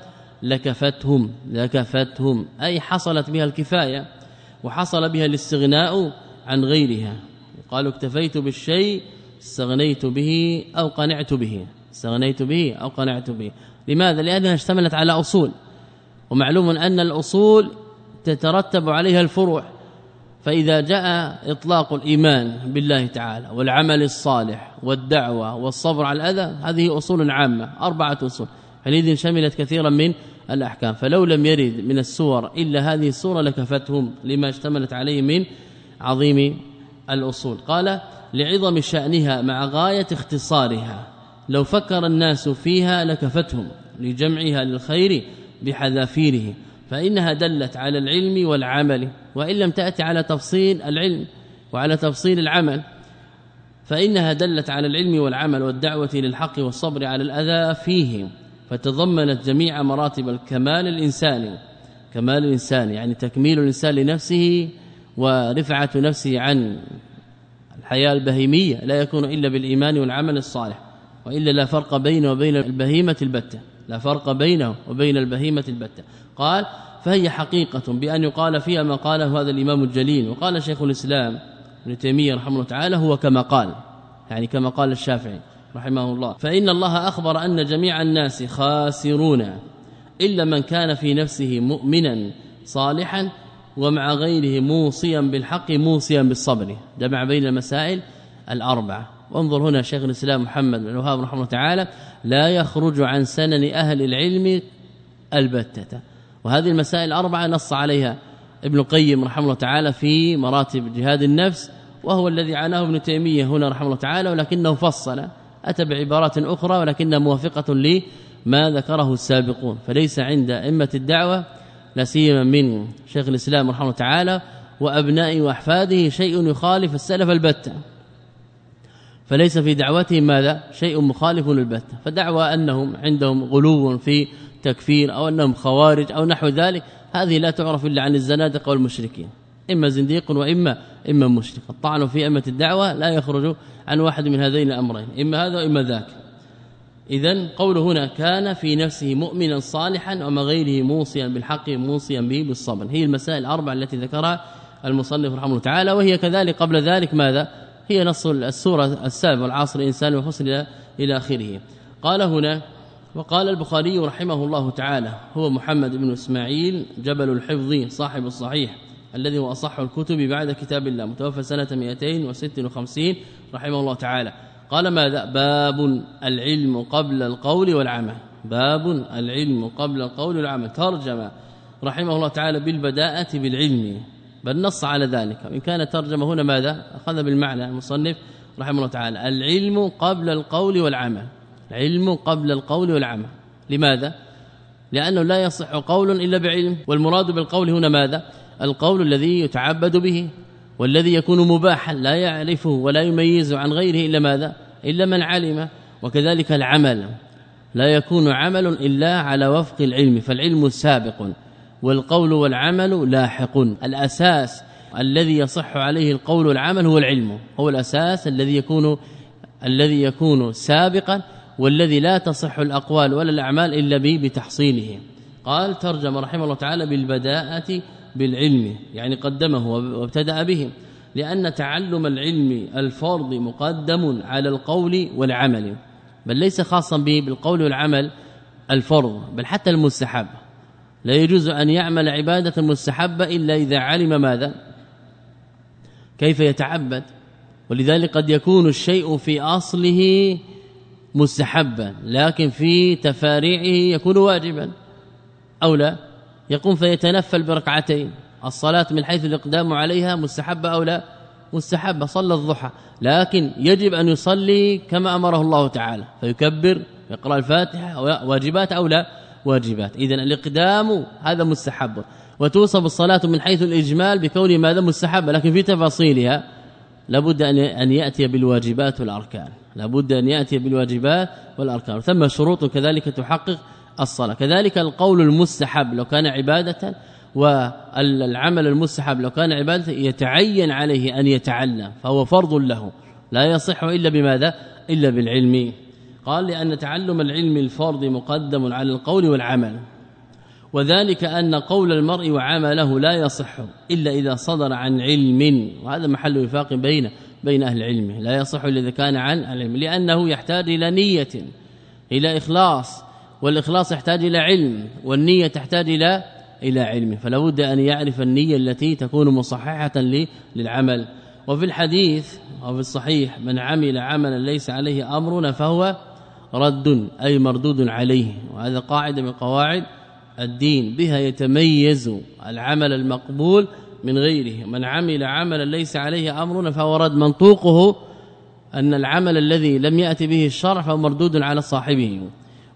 لكفتهم لكفتهم. أي حصلت بها الكفاية. وحصل بها الاستغناء عن غيرها. قالوا اكتفيت بالشيء استغنيت به أو قنعت به. استغنيت به أو قنعت به. لماذا؟ لأنها اشتملت على أصول. ومعلوم أن الأصول تترتب عليها الفروع. فإذا جاء إطلاق الإيمان بالله تعالى والعمل الصالح والدعوة والصبر على الأذى هذه أصول عامة أربعة أصول. حينئذ شملت كثيرا من الأحكام. فلو لم يرد من السور إلا هذه السورة لكفتهم لما اشتملت عليه من عظيم الأصول. قال لعظم شأنها مع غاية اختصارها. لو فكر الناس فيها لكفتهم لجمعها للخير بحذافيره. فإنها دلت على العلم والعمل. وإن لم تأتي على تفصيل العلم وعلى تفصيل العمل فإنها دلت على العلم والعمل والدعوة للحق والصبر على الأذى فيه فتضمنت جميع مراتب الكمال الإنساني. كمال الإنسان يعني تكميل الإنسان لنفسه ورفعة نفسه عن الحياة البهيمية لا يكون إلا بالإيمان والعمل الصالح وإلا لا فرق بينه وبين البهيمة البتة. لا فرق بينه وبين البهيمة البتة. قال فهي حقيقة بأن يقال فيها ما قاله هذا الإمام الجليل وقال شيخ الإسلام ابن تيمية رحمه الله تعالى هو كما قال يعني كما قال الشافعي رحمه الله فإن الله أخبر أن جميع الناس خاسرون إلا من كان في نفسه مؤمنا صالحا ومع غيره موصيا بالحق موصيا بالصبر. جمع بين المسائل الأربعة. وانظر هنا شيخ الإسلام محمد بن الوهاب رحمه الله تعالى. لا يخرج عن سنن أهل العلم البتة. وهذه المسائل الأربعة نص عليها ابن القيم رحمه الله تعالى في مراتب جهاد النفس وهو الذي عناه ابن تيمية هنا رحمه الله تعالى ولكنه فصل أتى بعبارات أخرى ولكنها موافقة لما ذكره السابقون فليس عند أئمة الدعوة لا سيما من شيخ الإسلام رحمه الله تعالى وأبنائه وأحفاده شيء يخالف السلف البتة. فليس في دعوتهم ماذا؟ شيء مخالف للبتة. فدعوى أنهم عندهم غلو في تكفير أو أنهم خوارج أو نحو ذلك هذه لا تعرف إلا عن الزنادقة والمشركين. إما زنديق واما إما مشرك. الطعن في ائمه الدعوة لا يخرج عن واحد من هذين الأمرين إما هذا وإما ذاك. اذا قول هنا كان في نفسه مؤمنا صالحا وما غيره موصيا بالحق موصيا به بالصبر. هي المسائل الأربعة التي ذكرها المصنف رحمه الله تعالى وهي كذلك قبل ذلك ماذا؟ هي نص السورة السابقه والعصر الإنسان وحسن إلى آخره. قال هنا وقال البخاري رحمه الله تعالى هو محمد بن إسماعيل جبل الحفظ صاحب الصحيح. الذي هو أصح الكتب بعد كتاب الله متوفى سنة 256 رحمه الله تعالى. قال ماذا؟ باب العلم قبل القول والعمل. باب العلم قبل القول والعمل. ترجم رحمه الله تعالى بالبداءة بالعلم. بل نص على ذلك. وإن كان ترجمه هنا ماذا؟ أخذ بالمعنى المصنف رحمه الله تعالى. العلم قبل القول والعمل. العلم قبل القول والعمل. لماذا؟ لأنه لا يصح قول إلا بعلم. والمراد بالقول هنا ماذا؟ القول الذي يتعبد به والذي يكون مباحا لا يعرفه ولا يميزه عن غيره إلا ماذا؟ إلا من علم. وكذلك العمل. لا يكون عمل إلا على وفق العلم فالعلم سابق والقول والعمل لاحق. الأساس الذي يصح عليه القول والعمل هو العلم. هو الأساس الذي يكون الذي يكون سابقا والذي لا تصح الأقوال ولا الأعمال إلا به بتحصيله. قال ترجم رحمه الله تعالى بالبداءة بالعلم يعني قدمه وابتدأ به لأن تعلم العلم الفرض مقدم على القول والعمل. بل ليس خاصا به بالقول والعمل الفرض بل حتى المستحب. لا يجوز أن يعمل عبادة مستحبة إلا إذا علم ماذا؟ كيف يتعبد. ولذلك قد يكون الشيء في أصله مستحبا لكن في تفاريعه يكون واجبا أو لا؟ يقوم فيتنفل بركعتين. الصلاة من حيث الإقدام عليها مستحبة أو لا؟ مستحبة صلى الضحى. لكن يجب أن يصلي كما أمره الله تعالى. فيكبر يقرأ الفاتحة واجبات أو لا؟ واجبات. اذا الإقدام هذا مستحب. وتوصف الصلاة من حيث الإجمال بكون ماذا؟ مستحب لكن في تفاصيلها لابد أن يأتي بالواجبات والأركان. لابد أن يأتي بالواجبات والأركان. ثم شروط كذلك تحقق الصلاة. كذلك القول المستحب لو كان عبادة والعمل المستحب لو كان عبادة يتعين عليه أن يتعلم فهو فرض له. لا يصح إلا بماذا؟ إلا بالعلم. قال لأن تعلم العلم الفرض مقدم على القول والعمل. وذلك أن قول المرء وعمله لا يصح إلا إذا صدر عن علم. وهذا محل وفاق بين بين أهل العلم. لا يصح إلا إذا كان عن العلم لأنه يحتاج إلى نية إلى إخلاص. والإخلاص يحتاج إلى علم والنية تحتاج إلى إلى علم. فلا بد أن يعرف النية التي تكون مصححة للعمل. وفي الحديث أو في الصحيح من عمل عملا ليس عليه أمرنا فهو رد أي مردود عليه. وهذا قاعدة من قواعد الدين. بها يتميز العمل المقبول من غيره. من عمل عملا ليس عليه أمرنا فهو رد. منطوقه أن العمل الذي لم يأتي به الشرع فهو مردود على صاحبه.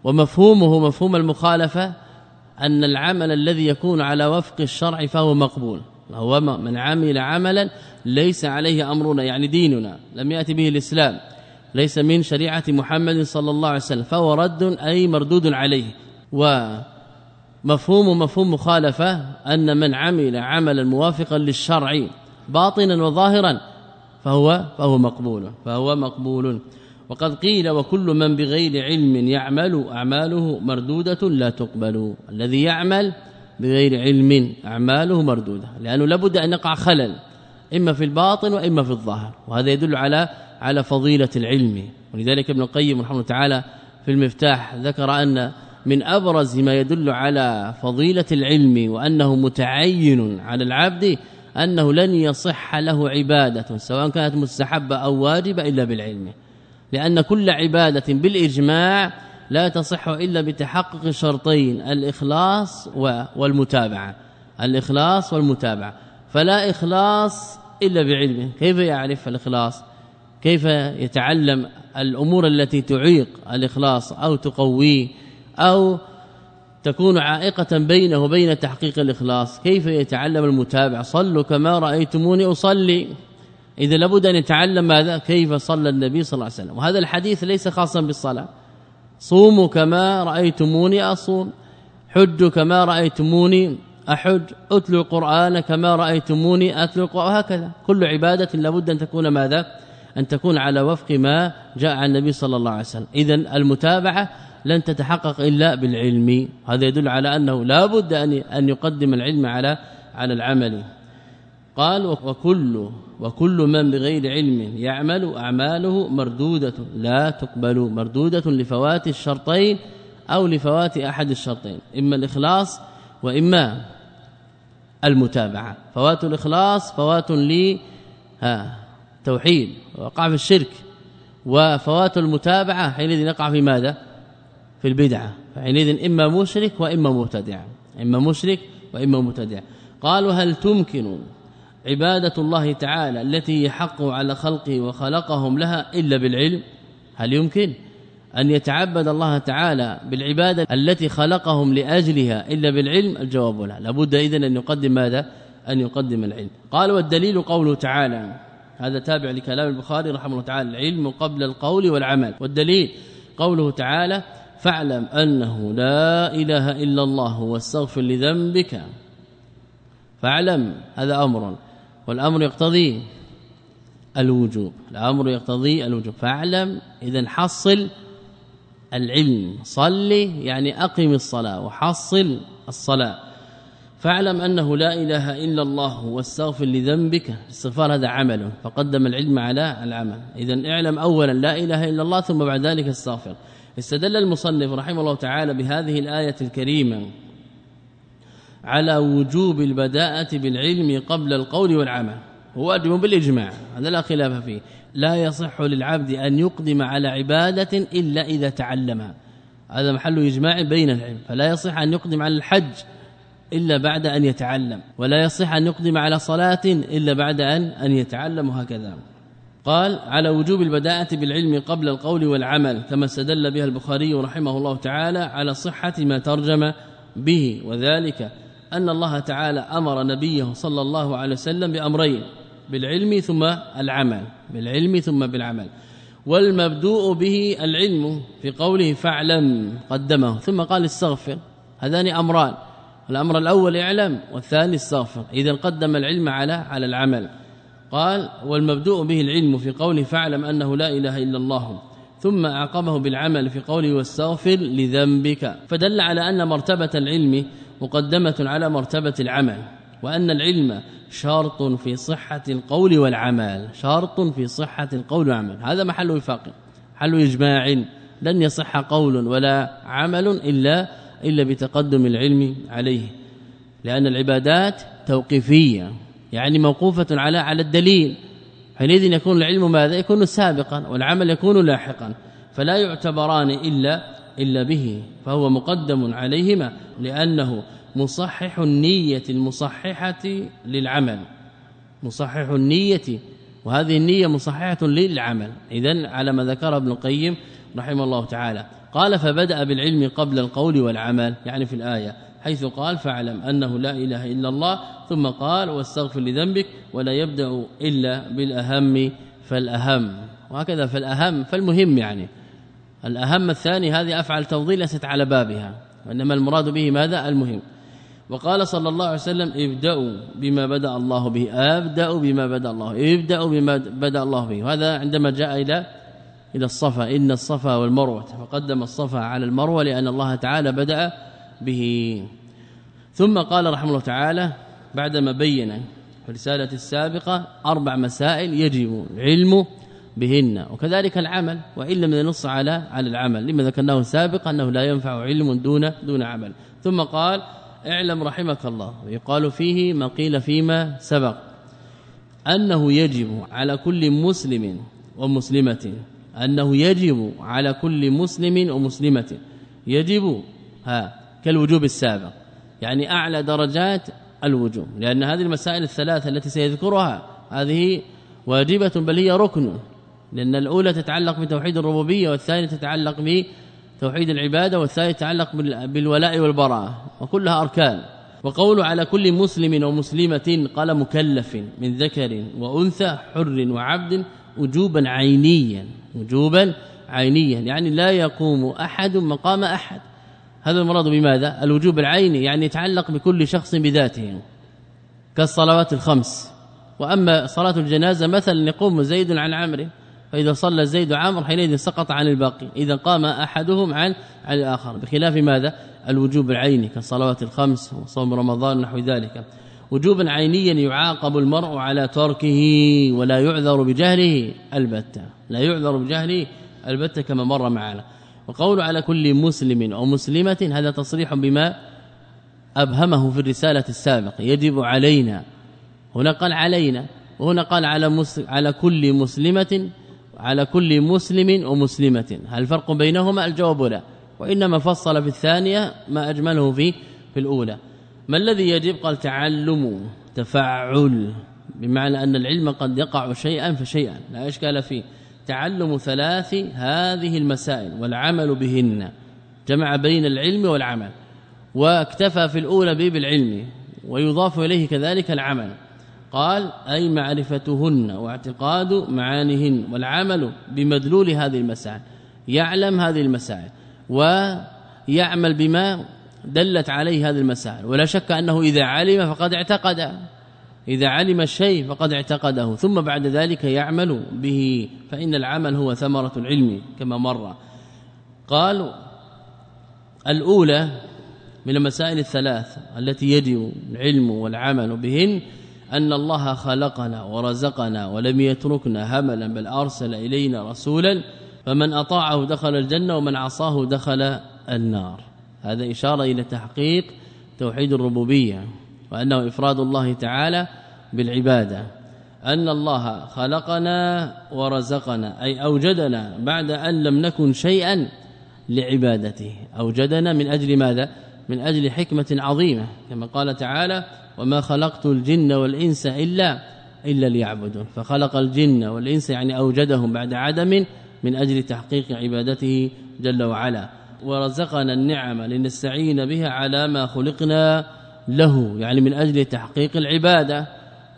ومفهومه مفهوم المخالفة أن العمل الذي يكون على وفق الشرع فهو مقبول. هو من عمل عملا ليس عليه أمرنا يعني ديننا. لم يأتي به الإسلام. ليس من شريعة محمد صلى الله عليه وسلم فهو رد أي مردود عليه. ومفهوم مفهوم مخالفة أن من عمل عملا موافقا للشرع باطنا وظاهرا فهو فهو مقبول. فهو مقبول. وقد قيل وكل من بغير علم يعمل أعماله مردودة لا تقبل. الذي يعمل بغير علم أعماله مردودة. لأنه لابد أن يقع خلل إما في الباطن وإما في الظاهر. وهذا يدل على على فضيلة العلم. ولذلك ابن القيم رحمه الله تعالى في المفتاح ذكر أن من أبرز ما يدل على فضيلة العلم وأنه متعين على العبد أنه لن يصح له عبادة سواء كانت مستحبة أو واجبة إلا بالعلم. لأن كل عبادة بالإجماع لا تصح إلا بتحقق شرطين الإخلاص والمتابعة. الإخلاص والمتابعة. فلا إخلاص إلا بعلمه. كيف يعرف الإخلاص؟ كيف يتعلم الأمور التي تعيق الإخلاص أو تقويه أو تكون عائقة بينه وبين تحقيق الإخلاص؟ كيف يتعلم المتابع صلوا كما رأيتموني أصلي. إذا لابد أن يتعلم ماذا كيف صلى النبي صلى الله عليه وسلم. وهذا الحديث ليس خاصا بالصلاة. صوموا كما رأيتموني أصوم. حجوا كما رأيتموني أحج. اتلوا القرآن كما رأيتموني أتلو وهكذا. كل عبادة لابد أن تكون ماذا؟ أن تكون على وفق ما جاء عن النبي صلى الله عليه وسلم. اذا المتابعة لن تتحقق إلا بالعلم. هذا يدل على أنه لا بد ان أن يقدم العلم على على العمل. قال وكل وكل من بغير علم يعمل أعماله مردودة لا تقبل مردودة لفوات الشرطين أو لفوات أحد الشرطين إما الإخلاص وإما المتابعة. فوات الإخلاص فوات لي ها توحيد وقع في الشرك. وفوات المتابعة حينئذ يقع في ماذا؟ في البدعة. فحينئذ إما مشرك وإما مبتدع. إما مشرك وإما مبتدع. قالوا هل تمكن عبادة الله تعالى التي يحق على خلقه وخلقهم لها إلا بالعلم. هل يمكن أن يتعبد الله تعالى بالعبادة التي خلقهم لأجلها إلا بالعلم؟ الجواب لا. لابد إذن أن يقدم ماذا؟ أن يقدم العلم. قال والدليل قوله تعالى هذا تابع لكلام البخاري رحمه الله تعالى العلم قبل القول والعمل. والدليل قوله تعالى فاعلم أنه لا إله إلا الله واستغفر لذنبك. فاعلم هذا أمر. والأمر يقتضي الوجوب. الأمر يقتضي الوجوب. فاعلم إذا حصل العلم. صلي يعني أقم الصلاة وحصل الصلاة. فاعلم أنه لا إله إلا الله واستغفر لذنبك. الاستغفار هذا عمل فقدم العلم على العمل. إذا اعلم اولا لا إله إلا الله ثم بعد ذلك استغفر. استدل المصنف رحمه الله تعالى بهذه الآية الكريمة. على وجوب البداءة بالعلم قبل القول والعمل. هو واجب بالإجماع هذا لا خلاف فيه. لا يصح للعبد أن يقدم على عبادة إلا إذا تعلمها هذا محل إجماع بين العلم. فلا يصح أن يقدم على الحج إلا بعد أن يتعلم. ولا يصح أن يقدم على صلاة إلا بعد أن أن يتعلم هكذا قال على وجوب البداءة بالعلم قبل القول والعمل كما استدل بها البخاري رحمه الله تعالى على صحة ما ترجم به. وذلك أن الله تعالى أمر نبيه صلى الله عليه وسلم بأمرين بالعلم ثم العمل بالعلم ثم بالعمل. والمبدوء به العلم في قوله فاعلم قدمه ثم قال استغفر هذان أمران. الأمر الأول اعلم والثاني استغفر. إذا قدم العلم على على العمل. قال والمبدوء به العلم في قوله فاعلم أنه لا إله إلا الله ثم أعقبه بالعمل في قوله واستغفر لذنبك. فدل على أن مرتبة العلم مقدمة على مرتبة العمل وأن العلم شرط في صحة القول والعمل شرط في صحة القول والعمل. هذا محل وفاق محل إجماع. لن يصح قول ولا عمل إلا إلا بتقدم العلم عليه. لأن العبادات توقيفية يعني موقوفة على على الدليل. حينئذ يكون العلم ماذا؟ يكون سابقا والعمل يكون لاحقا. فلا يعتبران إلا إلا به فهو مقدم عليهما لأنه مصحح النية المصححة للعمل. مصحح النية وهذه النية مصححة للعمل. اذا على ما ذكر ابن القيم رحمه الله تعالى. قال فبدأ بالعلم قبل القول والعمل يعني في الآية. حيث قال فاعلم أنه لا إله إلا الله ثم قال واستغفر لذنبك ولا يبدأ إلا بالأهم فالأهم وهكذا فالأهم فالمهم يعني. الأهم الثاني هذه أفعل تفضيل ليست على بابها وإنما المراد به ماذا؟ المهم. وقال صلى الله عليه وسلم ابدأوا بما بدأ الله به أبدأوا بما بدأ الله ابدأوا بما بدأ الله به. وهذا عندما جاء إلى إلى الصفا إن الصفا والمروة فقدم الصفا على المروة لأن الله تعالى بدأ به. ثم قال رحمه الله تعالى بعدما بين في الرسالة السابقة أربع مسائل يجب العلم بهن. وكذلك العمل وإن لم ينص على على العمل. لما ذكرناه سابقا أنه لا ينفع علم دون دون عمل. ثم قال اعلم رحمك الله. ويقال فيه ما قيل فيما سبق. أنه يجب على كل مسلم ومسلمة أنه يجب على كل مسلم ومسلمة. يجب ها كالوجوب السابق. يعني أعلى درجات الوجوب. لأن هذه المسائل الثلاثة التي سيذكرها هذه واجبة بل هي ركن. لأن الأولى تتعلق بتوحيد الربوبية والثانية تتعلق بتوحيد العبادة والثالث تتعلق بالولاء والبراء وكلها أركان. وقول على كل مسلم ومسلمة قال مكلف من ذكر وأنثى حر وعبد وجوبا عينيا وجوبا عينيا. يعني لا يقوم أحد مقام أحد. هذا المراد بماذا؟ الوجوب العيني يعني يتعلق بكل شخص بذاته كالصلوات الخمس. وأما صلاة الجنازة مثلا يقوم زيد عن عمرو فإذا صلى زيد وعمر حينئذ سقط عن الباقي إذا قام أحدهم عن عن الآخر. بخلاف ماذا؟ الوجوب العيني كالصلوات الخمس وصوم رمضان نحو ذلك. وجوبا عينيا يعاقب المرء على تركه ولا يعذر بجهله البتة. لا يعذر بجهله البتة كما مر معنا. وقول على كل مسلم أو مسلمة هذا تصريح بما أبهمه في الرسالة السابقة. يجب علينا. هنا قال علينا. وهنا قال على على كل مسلمة على كل مسلم ومسلمة. هل الفرق بينهما؟ الجواب لا. وإنما فصل في الثانية ما أجمله في في الأولى. ما الذي يجب؟ قال تعلم تفعل. بمعنى أن العلم قد يقع شيئا فشيئا لا إشكال فيه. تعلم ثلاث هذه المسائل والعمل بهن. جمع بين العلم والعمل. واكتفى في الأولى به بالعلم ويضاف إليه كذلك العمل. قال أي معرفتهن واعتقاد معانيهن والعمل بمدلول هذه المسائل يعلم هذه المسائل ويعمل بما دلت عليه هذه المسائل ولا شك أنه إذا علم فقد اعتقد إذا علم الشيء فقد اعتقده ثم بعد ذلك يعمل به فإن العمل هو ثمرة العلم كما مر. قالوا الأولى من المسائل الثلاث التي يجب العلم والعمل بهن أن الله خلقنا ورزقنا ولم يتركنا هملا بل أرسل إلينا رسولا فمن أطاعه دخل الجنة ومن عصاه دخل النار. هذا إشارة إلى تحقيق توحيد الربوبية وأنه إفراد الله تعالى بالعبادة. أن الله خلقنا ورزقنا أي أوجدنا بعد أن لم نكن شيئا لعبادته. أوجدنا من أجل ماذا؟ من أجل حكمة عظيمة كما قال تعالى وما خلقت الجن والإنس إلا إلا ليعبدون. فخلق الجن والإنس يعني أوجدهم بعد عدم من أجل تحقيق عبادته جل وعلا ورزقنا النعم لنستعين بها على ما خلقنا له. يعني من أجل تحقيق العبادة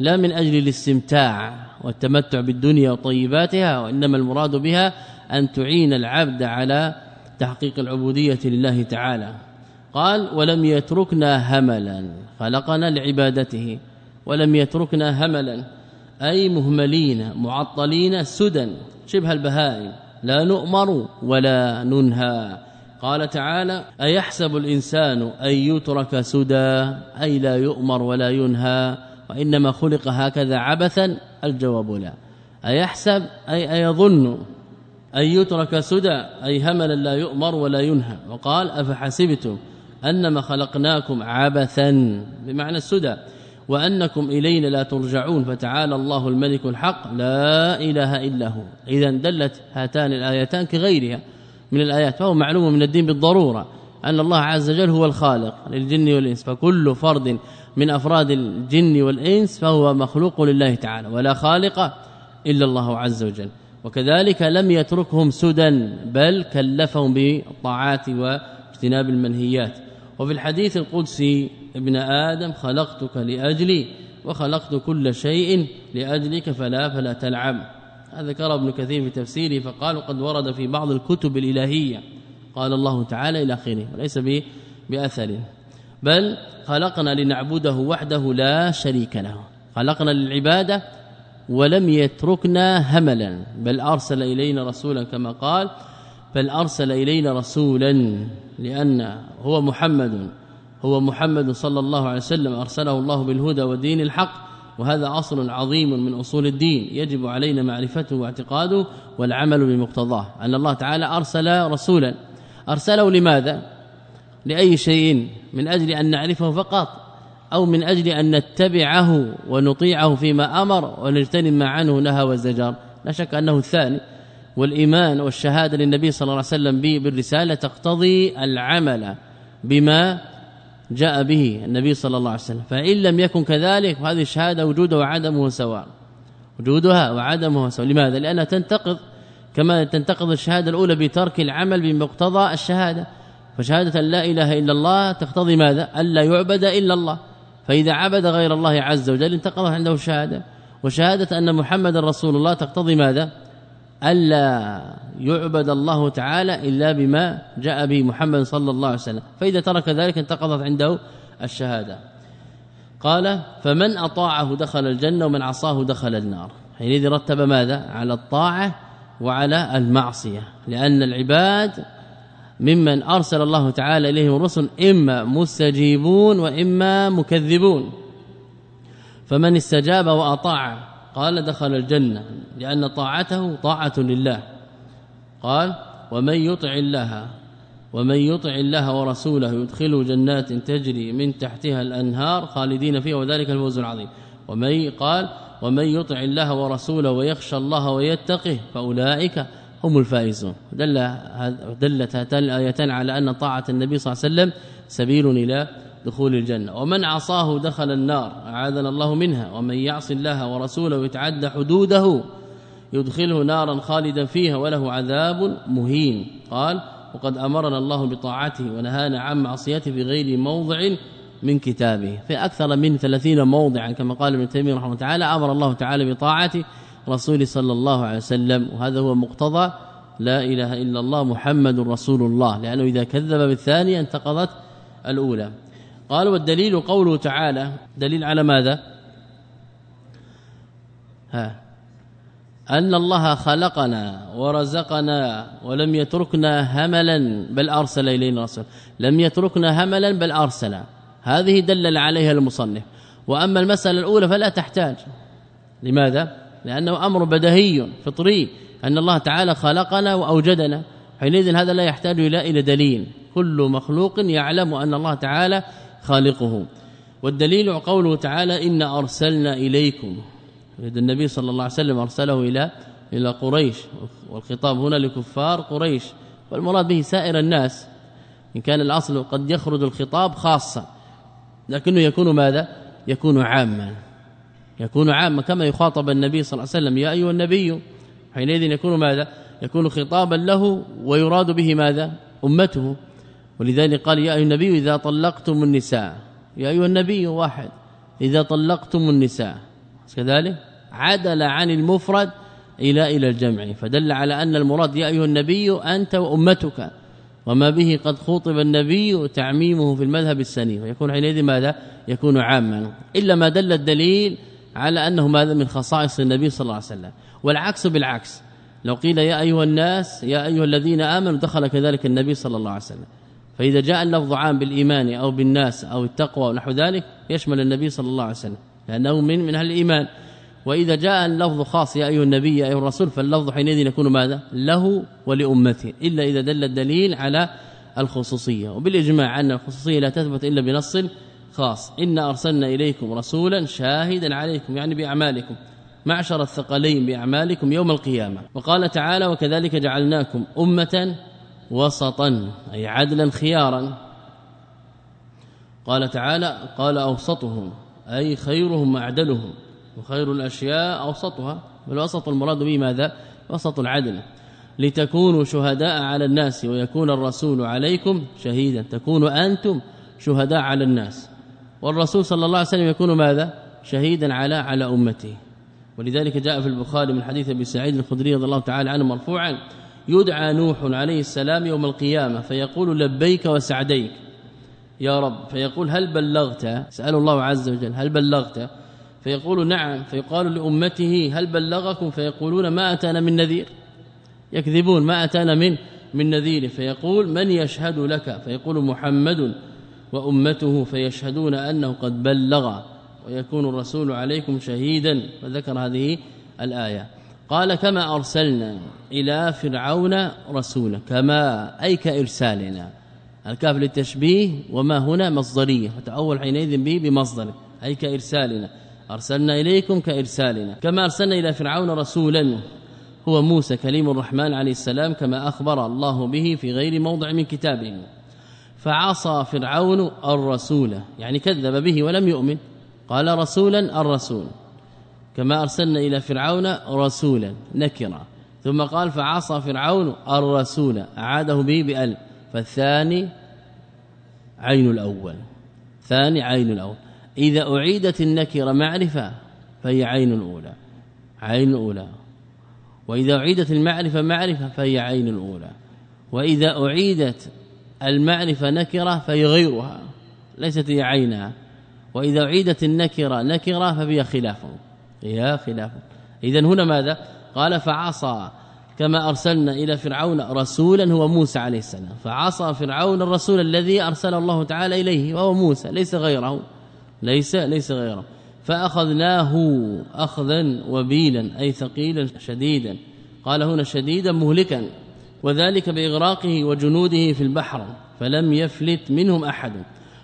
لا من أجل الاستمتاع والتمتع بالدنيا وطيباتها وإنما المراد بها أن تعين العبد على تحقيق العبودية لله تعالى. قال ولم يتركنا هملا خلقنا لعبادته. ولم يتركنا هملا أي مهملين معطلين سدى شبه البهائم. لا نؤمر ولا ننهى. قال تعالى أيحسب الإنسان أن يترك سدى؟ أي لا يؤمر ولا ينهى. وإنما خلق هكذا عبثا؟ الجواب لا. أيحسب؟ أي أيظن أن يترك سدى؟ أي هملا لا يؤمر ولا ينهى. وقال أفحسبتم؟ أنما خلقناكم عبثا بمعنى السدى وأنكم إلينا لا ترجعون فتعالى الله الملك الحق لا إله إلا هو. اذا دلت هاتان الآيتان كغيرها من الآيات فهو معلوم من الدين بالضرورة أن الله عز وجل هو الخالق للجن والإنس فكل فرد من أفراد الجن والإنس فهو مخلوق لله تعالى ولا خالق إلا الله عز وجل. وكذلك لم يتركهم سدى بل كلفهم بالطاعات واجتناب المنهيات. وفي الحديث القدسي ابن آدم خلقتك لأجلي وخلقت كل شيء لأجلك فلا فلا تلعب. هذا ذكر ابن كثير في تفسيره فقال قد ورد في بعض الكتب الإلهية. قال الله تعالى إلى آخره وليس بأثر. بل خلقنا لنعبده وحده لا شريك له. خلقنا للعبادة ولم يتركنا هملا. بل أرسل إلينا رسولا كما قال بل أرسل إلينا رسولا لأن هو محمد هو محمد صلى الله عليه وسلم أرسله الله بالهدى ودين الحق وهذا أصل عظيم من أصول الدين يجب علينا معرفته واعتقاده والعمل بمقتضاه. أن الله تعالى أرسل رسولا. أرسله لماذا؟ لأي شيء؟ من أجل أن نعرفه فقط أو من أجل أن نتبعه ونطيعه فيما أمر ونجتنب ما عنه نهى وزجر لا شك أنه الثاني. والإيمان والشهادة للنبي صلى الله عليه وسلم بالرسالة تقتضي العمل بما جاء به النبي صلى الله عليه وسلم. فإن لم يكن كذلك فهذه الشهادة وجودها وعدمه سواء. وجودها وعدمه سواء. لماذا؟ لأنها تنتقض كما تنتقض الشهادة الأولى بترك العمل بمقتضى الشهادة. فشهادة لا إله إلا الله تقتضي ماذا؟ ألا يعبد إلا الله. فإذا عبد غير الله عز وجل انتقضت عنده الشهادة. وشهادة أن محمد رسول الله تقتضي ماذا؟ ألا يعبد الله تعالى إلا بما جاء به محمد صلى الله عليه وسلم. فإذا ترك ذلك انتقضت عنده الشهادة. قال فمن أطاعه دخل الجنة ومن عصاه دخل النار. حينئذ رتب ماذا؟ على الطاعة وعلى المعصية. لأن العباد ممن أرسل الله تعالى إليهم الرسل إما مستجيبون وإما مكذبون. فمن استجاب وأطاع قال دخل الجنة لأن طاعته طاعة لله. قال ومن يطع الله ومن يطع الله ورسوله يدخله جنات تجري من تحتها الأنهار خالدين فيها وذلك الفوز العظيم. ومن قال ومن يطع الله ورسوله ويخشى الله ويتقه فأولئك هم الفائزون. دل دلت هاتان الآيتان على أن طاعة النبي صلى الله عليه وسلم سبيل إلى دخول الجنة. ومن عصاه دخل النار أعاذنا الله منها. ومن يعص الله ورسوله ويتعدى حدوده يدخله نارا خالدا فيها وله عذاب مهين. قال وقد أمرنا الله بطاعته ونهانا عن معصيته بغير موضع من كتابه. في أكثر من 30 موضعا كما قال ابن تيمية رحمه الله تعالى أمر الله تعالى بطاعه رسول صلى الله عليه وسلم. وهذا هو مقتضى لا إله إلا الله محمد رسول الله لأنه إذا كذب بالثانية انتقضت الأولى. قال والدليل قوله تعالى دليل على ماذا؟ ها. أن الله خلقنا ورزقنا ولم يتركنا هملا بل أرسل إلينا رسول لم يتركنا هملا بل أرسل. هذه دلل عليها المصنف. وأما المسألة الأولى فلا تحتاج. لماذا؟ لأنه أمر بدهي فطري. أن الله تعالى خلقنا وأوجدنا. حينئذ هذا لا يحتاج إلى إلى دليل. كل مخلوق يعلم أن الله تعالى خالقه. والدليل قوله تعالى إن أرسلنا إليكم. النبي صلى الله عليه وسلم أرسله إلى إلى قريش. والخطاب هنا لكفار قريش. والمراد به سائر الناس. إن كان الأصل قد يخرج الخطاب خاصا. لكنه يكون ماذا؟ يكون عاما. يكون عاما كما يخاطب النبي صلى الله عليه وسلم. يا أيها النبي حينئذ يكون ماذا؟ يكون خطابا له ويراد به ماذا؟ أمته. ولذلك قال يا أيها النبي إذا طلقتم النساء يا أيها النبي واحد إذا طلقتم النساء. كذلك عدل عن المفرد إلى إلى الجمع فدل على أن المراد يا أيها النبي أنت وأمتك وما به قد خوطب النبي تعميمه في المذهب السني. ويكون حينئذ ماذا؟ يكون عاما. إلا ما دل الدليل على أنه ماذا؟ من خصائص النبي صلى الله عليه وسلم. والعكس بالعكس. لو قيل يا أيها الناس يا أيها الذين آمنوا دخل كذلك النبي صلى الله عليه وسلم. فإذا جاء اللفظ عام بالإيمان أو بالناس أو التقوى ونحو ذلك يشمل النبي صلى الله عليه وسلم لأنه من من أهل الإيمان. وإذا جاء اللفظ خاص يا أيها النبي يا أيها الرسول فاللفظ حينئذ يكون ماذا؟ له ولأمته إلا إذا دل الدليل على الخصوصية. وبالإجماع أن الخصوصية لا تثبت إلا بنص خاص. إن أرسلنا إليكم رسولا شاهدا عليكم يعني بأعمالكم معشر الثقلين بأعمالكم يوم القيامة. وقال تعالى وكذلك جعلناكم أمة وسطا أي عدلا خيارا. قال تعالى قال أوسطهم أي خيرهم معدلهم وخير الأشياء أوسطها. والوسط المراد به ماذا؟ وسط العدل. لتكونوا شهداء على الناس ويكون الرسول عليكم شهيدا. تكونوا أنتم شهداء على الناس. والرسول صلى الله عليه وسلم يكون ماذا؟ شهيدا على على أمته. ولذلك جاء في البخاري من حديث أبي سعيد الخدري رضي الله تعالى عنه مرفوعا يدعى نوح عليه السلام يوم القيامة فيقول لبيك وسعديك. يا رب فيقول هل بلغت؟ سأل الله عز وجل هل بلغت؟ فيقول نعم فيقال لأمته هل بلغكم؟ فيقولون ما أتانا من نذير. يكذبون ما أتانا من من نذير. فيقول من يشهد لك؟ فيقول محمد وأمته فيشهدون أنه قد بلغ ويكون الرسول عليكم شهيدا. فذكر هذه الآية. قال كما أرسلنا إلى فرعون رسولا كما أي كإرسالنا. الكاف للتشبيه وما هنا مصدرية فتأول حينئذ به بمصدر أي كإرسالنا. أرسلنا إليكم كإرسالنا. كما أرسلنا إلى فرعون رسولا هو موسى كليم الرحمن عليه السلام كما أخبر الله به في غير موضع من كتابه. فعصى فرعون الرسول يعني كذب به ولم يؤمن. قال رسولا الرسول. كما أرسلنا إلى فرعون رسولا نكرا. ثم قال فعصى فرعون الرسول أعاده به بال فالثاني عين الأول. ثاني عين الأول. إذا أعيدت النكره معرفة فهي عين الأولى. عين الأولى. وإذا أعيدت المعرفة معرفة فهي عين الأولى. وإذا أعيدت المعرفة نكرة فهي غيرها ليست هي عينها. وإذا أعيدت النكره نكرة فهي خلافه. هي خلاف. اذا هنا ماذا؟ قال فعصى كما أرسلنا إلى فرعون رسولا هو موسى عليه السلام. فعصى فرعون الرسول الذي أرسل الله تعالى إليه وهو موسى ليس غيره. ليس ليس غيره. فأخذناه أخذا وبيلا أي ثقيلا شديدا. قال هنا شديدا مهلكا. وذلك بإغراقه وجنوده في البحر فلم يفلت منهم أحد.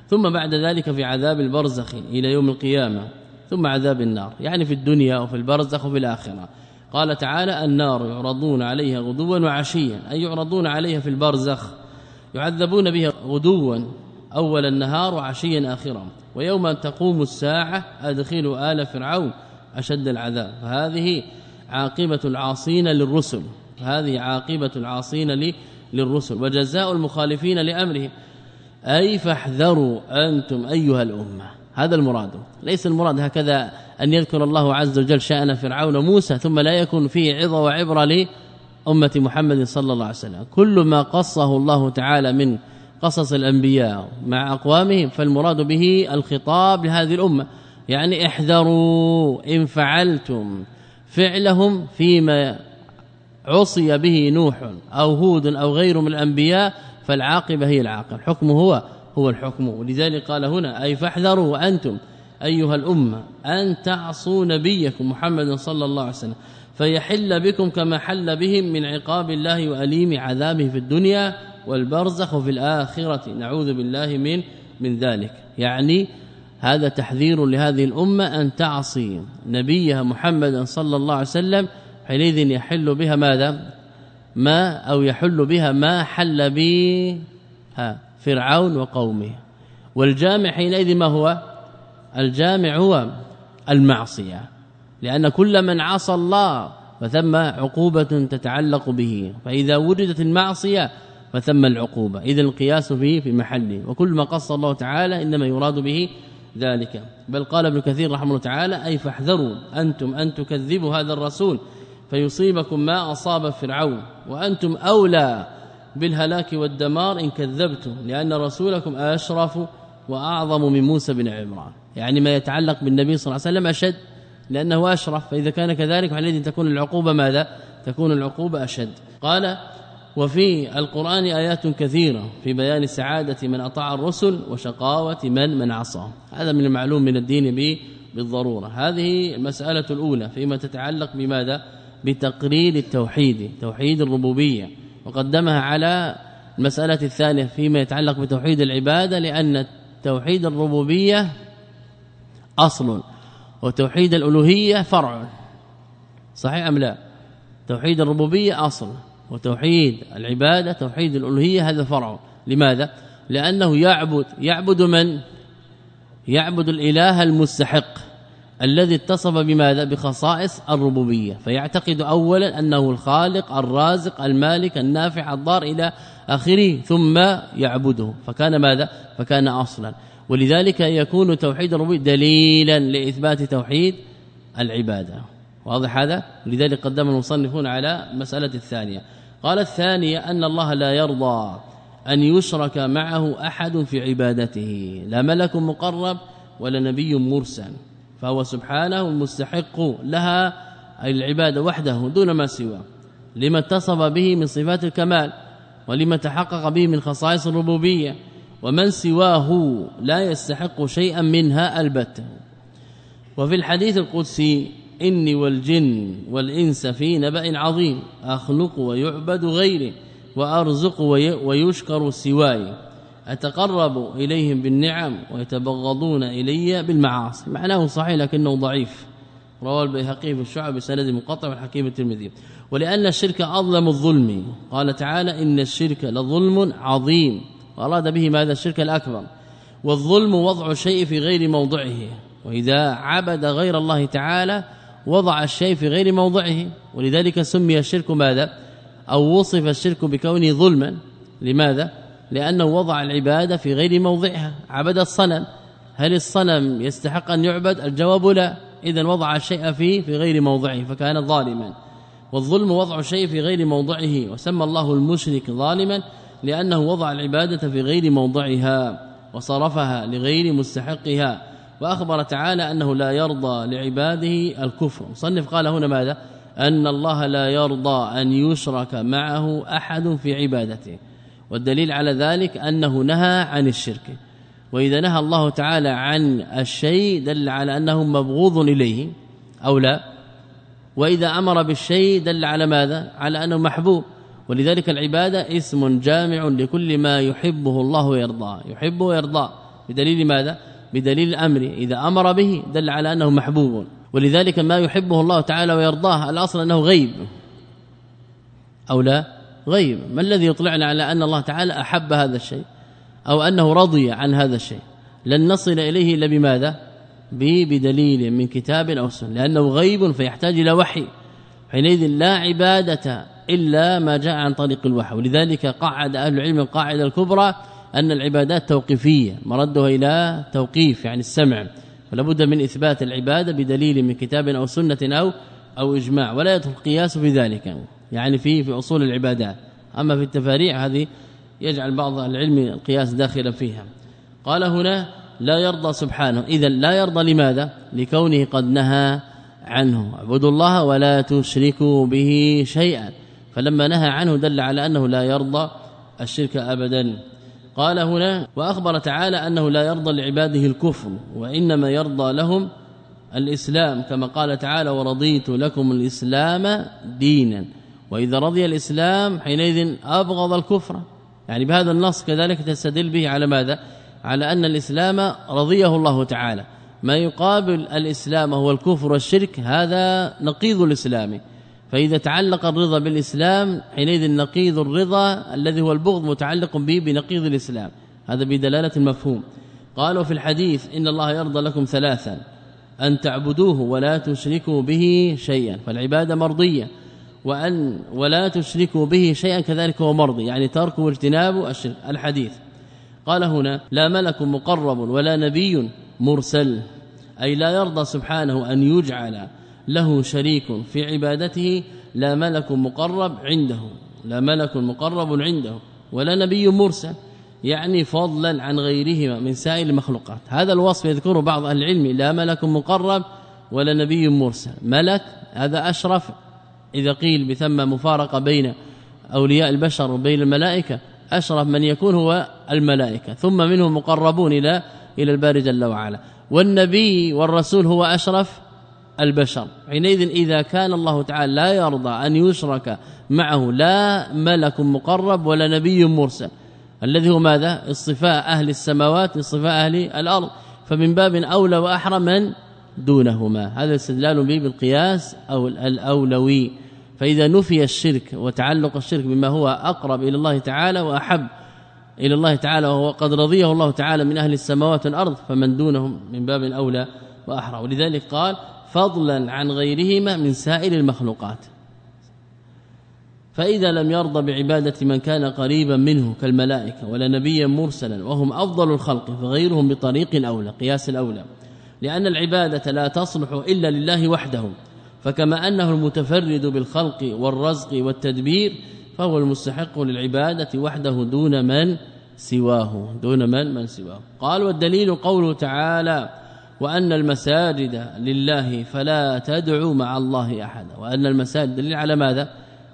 ثم بعد ذلك في عذاب البرزخ إلى يوم القيامة. ثم عذاب النار يعني في الدنيا وفي البرزخ وفي الآخرة. قال تعالى النار يعرضون عليها غدوا وعشيا أي يعرضون عليها في البرزخ يعذبون بها غدوا أول النهار وعشيا اخرا ويوم تقوم الساعة أدخلوا آل فرعون أشد العذاب. فهذه عاقبة العاصين للرسل هذه عاقبة العاصين للرسل. وجزاء المخالفين لامره أي فاحذروا أنتم أيها الأمة. هذا المراد. ليس المراد هكذا أن يذكر الله عز وجل شأن فرعون وموسى ثم لا يكون فيه عظة وعبرة لأمة محمد صلى الله عليه وسلم. كل ما قصه الله تعالى من قصص الأنبياء مع أقوامهم فالمراد به الخطاب لهذه الأمة. يعني احذروا إن فعلتم فعلهم فيما عصي به نوح أو هود أو غيره من الأنبياء فالعاقبة هي العاقبة. الحكم هو هو الحكم. ولذلك قال هنا أي فاحذروا وأنتم أيها الأمة أن تعصوا نبيكم محمد صلى الله عليه وسلم فيحل بكم كما حل بهم من عقاب الله وأليم عذابه في الدنيا والبرزخ وفي الآخرة. نعوذ بالله من من ذلك. يعني هذا تحذير لهذه الأمة أن تعصي نبيها محمدا صلى الله عليه وسلم حينئذ يحل بها ماذا؟ ما أو يحل بها ما حل به فرعون وقومه. والجامع حينئذ ما هو؟ الجامع هو المعصية لأن كل من عصى الله فثم عقوبة تتعلق به فإذا وجدت المعصية فثم العقوبة. اذا القياس فيه في محله وكل ما قص الله تعالى إنما يراد به ذلك. بل قال ابن كثير رحمه الله تعالى أي فاحذروا أنتم أن تكذبوا هذا الرسول فيصيبكم ما أصاب فرعون وأنتم أولى بالهلاك والدمار إن كذبتم لأن رسولكم أشرف وأعظم من موسى بن عمران. يعني ما يتعلق بالنبي صلى الله عليه وسلم أشد لأنه أشرف. فإذا كان كذلك فحينئذ تكون العقوبة ماذا؟ تكون العقوبة أشد. قال وفي القرآن آيات كثيرة في بيان سعادة من أطاع الرسل وشقاوة من من عصى هذا من المعلوم من الدين به بالضرورة. هذه المسألة الأولى فيما تتعلق بماذا؟ بتقرير التوحيد توحيد الربوبية. وقدمها على المسألة الثانية فيما يتعلق بتوحيد العبادة لأن توحيد الربوبية أصل وتوحيد الألوهية فرع. صحيح أم لا؟ توحيد الربوبية أصل وتوحيد العبادة توحيد الألوهية هذا فرع. لماذا؟ لأنه يعبد يعبد من؟ يعبد الإله المستحق. الذي اتصف بماذا بخصائص الربوبية. فيعتقد اولا أنه الخالق الرازق المالك النافع الضار إلى آخره ثم يعبده. فكان ماذا؟ فكان أصلا. ولذلك يكون توحيد الربوبية دليلا لإثبات توحيد العبادة. واضح هذا؟ لذلك قدم المصنفون على المساله الثانية. قال الثانية أن الله لا يرضى أن يشرك معه أحد في عبادته. لا ملك مقرب ولا نبي مرسل. فهو سبحانه المستحق لها أي العبادة وحده دون ما سواه. لما اتصف به من صفات الكمال ولما تحقق به من خصائص الربوبية ومن سواه لا يستحق شيئا منها البته وفي الحديث القدسي إني والجن والإنس في نبأ عظيم أخلق ويعبد غيري وأرزق ويشكر سواي. أتقرب إليهم بالنعم ويتبغضون إلي بالمعاصي. معناه صحيح لكنه ضعيف. رواه البيهقي في الشعب بسند مقطع والحكيم الترمذي. ولأن الشرك أظلم الظلم. قال تعالى إن الشرك لظلم عظيم. وأراد به ماذا؟ الشرك الأكبر. والظلم وضع الشيء في غير موضعه. وإذا عبد غير الله تعالى وضع الشيء في غير موضعه. ولذلك سمي الشرك ماذا؟ أو وصف الشرك بكونه ظلما. لماذا؟ لأنه وضع العبادة في غير موضعها. عبد الصنم. هل الصنم يستحق أن يعبد؟ الجواب لا. اذا وضع الشيء فيه في غير موضعه فكان ظالما. والظلم وضع الشيء في غير موضعه وسمى الله المشرك ظالما لأنه وضع العبادة في غير موضعها وصرفها لغير مستحقها. وأخبر تعالى أنه لا يرضى لعباده الكفر. مصنف قال هنا ماذا؟ أن الله لا يرضى أن يشرك معه أحد في عبادته. والدليل على ذلك أنه نهى عن الشرك. وإذا نهى الله تعالى عن الشيء دل على أنه مبغوض إليه أو لا. وإذا أمر بالشيء دل على ماذا؟ على أنه محبوب. ولذلك العبادة اسم جامع لكل ما يحبه الله ويرضاه. يحبه ويرضاه. بدليل ماذا؟ بدليل الأمر. إذا أمر به دل على أنه محبوب. ولذلك ما يحبه الله تعالى ويرضاه الأصل أنه غيب. أو لا؟ غيب. ما الذي يطلعنا على أن الله تعالى أحب هذا الشيء؟ أو أنه رضي عن هذا الشيء؟ لن نصل إليه إلا بماذا؟ بدليل من كتاب أو سنة. لأنه غيب فيحتاج إلى وحي. حينئذ لا عبادة إلا ما جاء عن طريق الوحي. ولذلك قعد أهل العلم القاعدة الكبرى أن العبادات توقيفية. مردها إلى توقيف يعني السمع. فلا بد من إثبات العبادة بدليل من كتاب أو سنة أو أو إجماع. ولا يدخل القياس في ذلك يعني في في أصول العبادات. أما في التفاريع هذه يجعل بعض العلم القياس داخلا فيها. قال هنا لا يرضى سبحانه. اذا لا يرضى لماذا؟ لكونه قد نهى عنه. اعبدوا الله ولا تشركوا به شيئا. فلما نهى عنه دل على أنه لا يرضى الشرك ابدا. قال هنا وأخبر تعالى أنه لا يرضى لعباده الكفر وإنما يرضى لهم الإسلام. كما قال تعالى ورضيت لكم الإسلام دينا وإذا رضي الإسلام حينئذ أبغض الكفر. يعني بهذا النص كذلك تستدل به على ماذا؟ على أن الإسلام رضيه الله تعالى. ما يقابل الإسلام هو الكفر والشرك هذا نقيض الإسلام. فإذا تعلق الرضا بالإسلام حينئذ نقيض الرضا الذي هو البغض متعلق به بنقيض الإسلام. هذا بدلالة المفهوم. قالوا في الحديث إن الله يرضى لكم ثلاثا أن تعبدوه ولا تشركوا به شيئا. فالعبادة مرضية. وأن ولا تشركوا به شيئا كذلك هو مرضي يعني ترك واجتناب الشرك الحديث. قال هنا لا ملك مقرب ولا نبي مرسل أي لا يرضى سبحانه أن يجعل له شريك في عبادته لا ملك مقرب عنده لا ملك مقرب عنده ولا نبي مرسل يعني فضلا عن غيرهما من سائر المخلوقات. هذا الوصف يذكره بعض أهل العلم لا ملك مقرب ولا نبي مرسل. ملك هذا أشرف إذا قيل بثم مفارقة بين أولياء البشر وبين الملائكة أشرف من يكون هو الملائكة ثم منهم مقربون إلى إلى الباري جل وعلا. والنبي والرسول هو أشرف البشر. حينئذ إذا كان الله تعالى لا يرضى أن يشرك معه لا ملك مقرب ولا نبي مرسل. الذي هو ماذا؟ اصطفاء أهل السماوات اصطفاء أهل الأرض. فمن باب أولى وأحرى من دونهما. هذا استدلال به بالقياس أو الأولوي. فإذا نفي الشرك وتعلق الشرك بما هو أقرب إلى الله تعالى وأحب إلى الله تعالى وهو قد رضيه الله تعالى من أهل السماوات والأرض فمن دونهم من باب أولى وأحرى. ولذلك قال فضلا عن غيرهما من سائر المخلوقات. فإذا لم يرضى بعبادة من كان قريبا منه كالملائكة ولا نبيا مرسلا وهم أفضل الخلق فغيرهم بطريق أولى قياس الأولى. لأن العبادة لا تصلح إلا لله وحده. فكما أنه المتفرد بالخلق والرزق والتدبير فهو المستحق للعبادة وحده دون من سواه دون من من سواه. قال والدليل قوله تعالى وأن المساجد لله فلا تدعوا مع الله أحدا وأن المساجد دليل على ماذا؟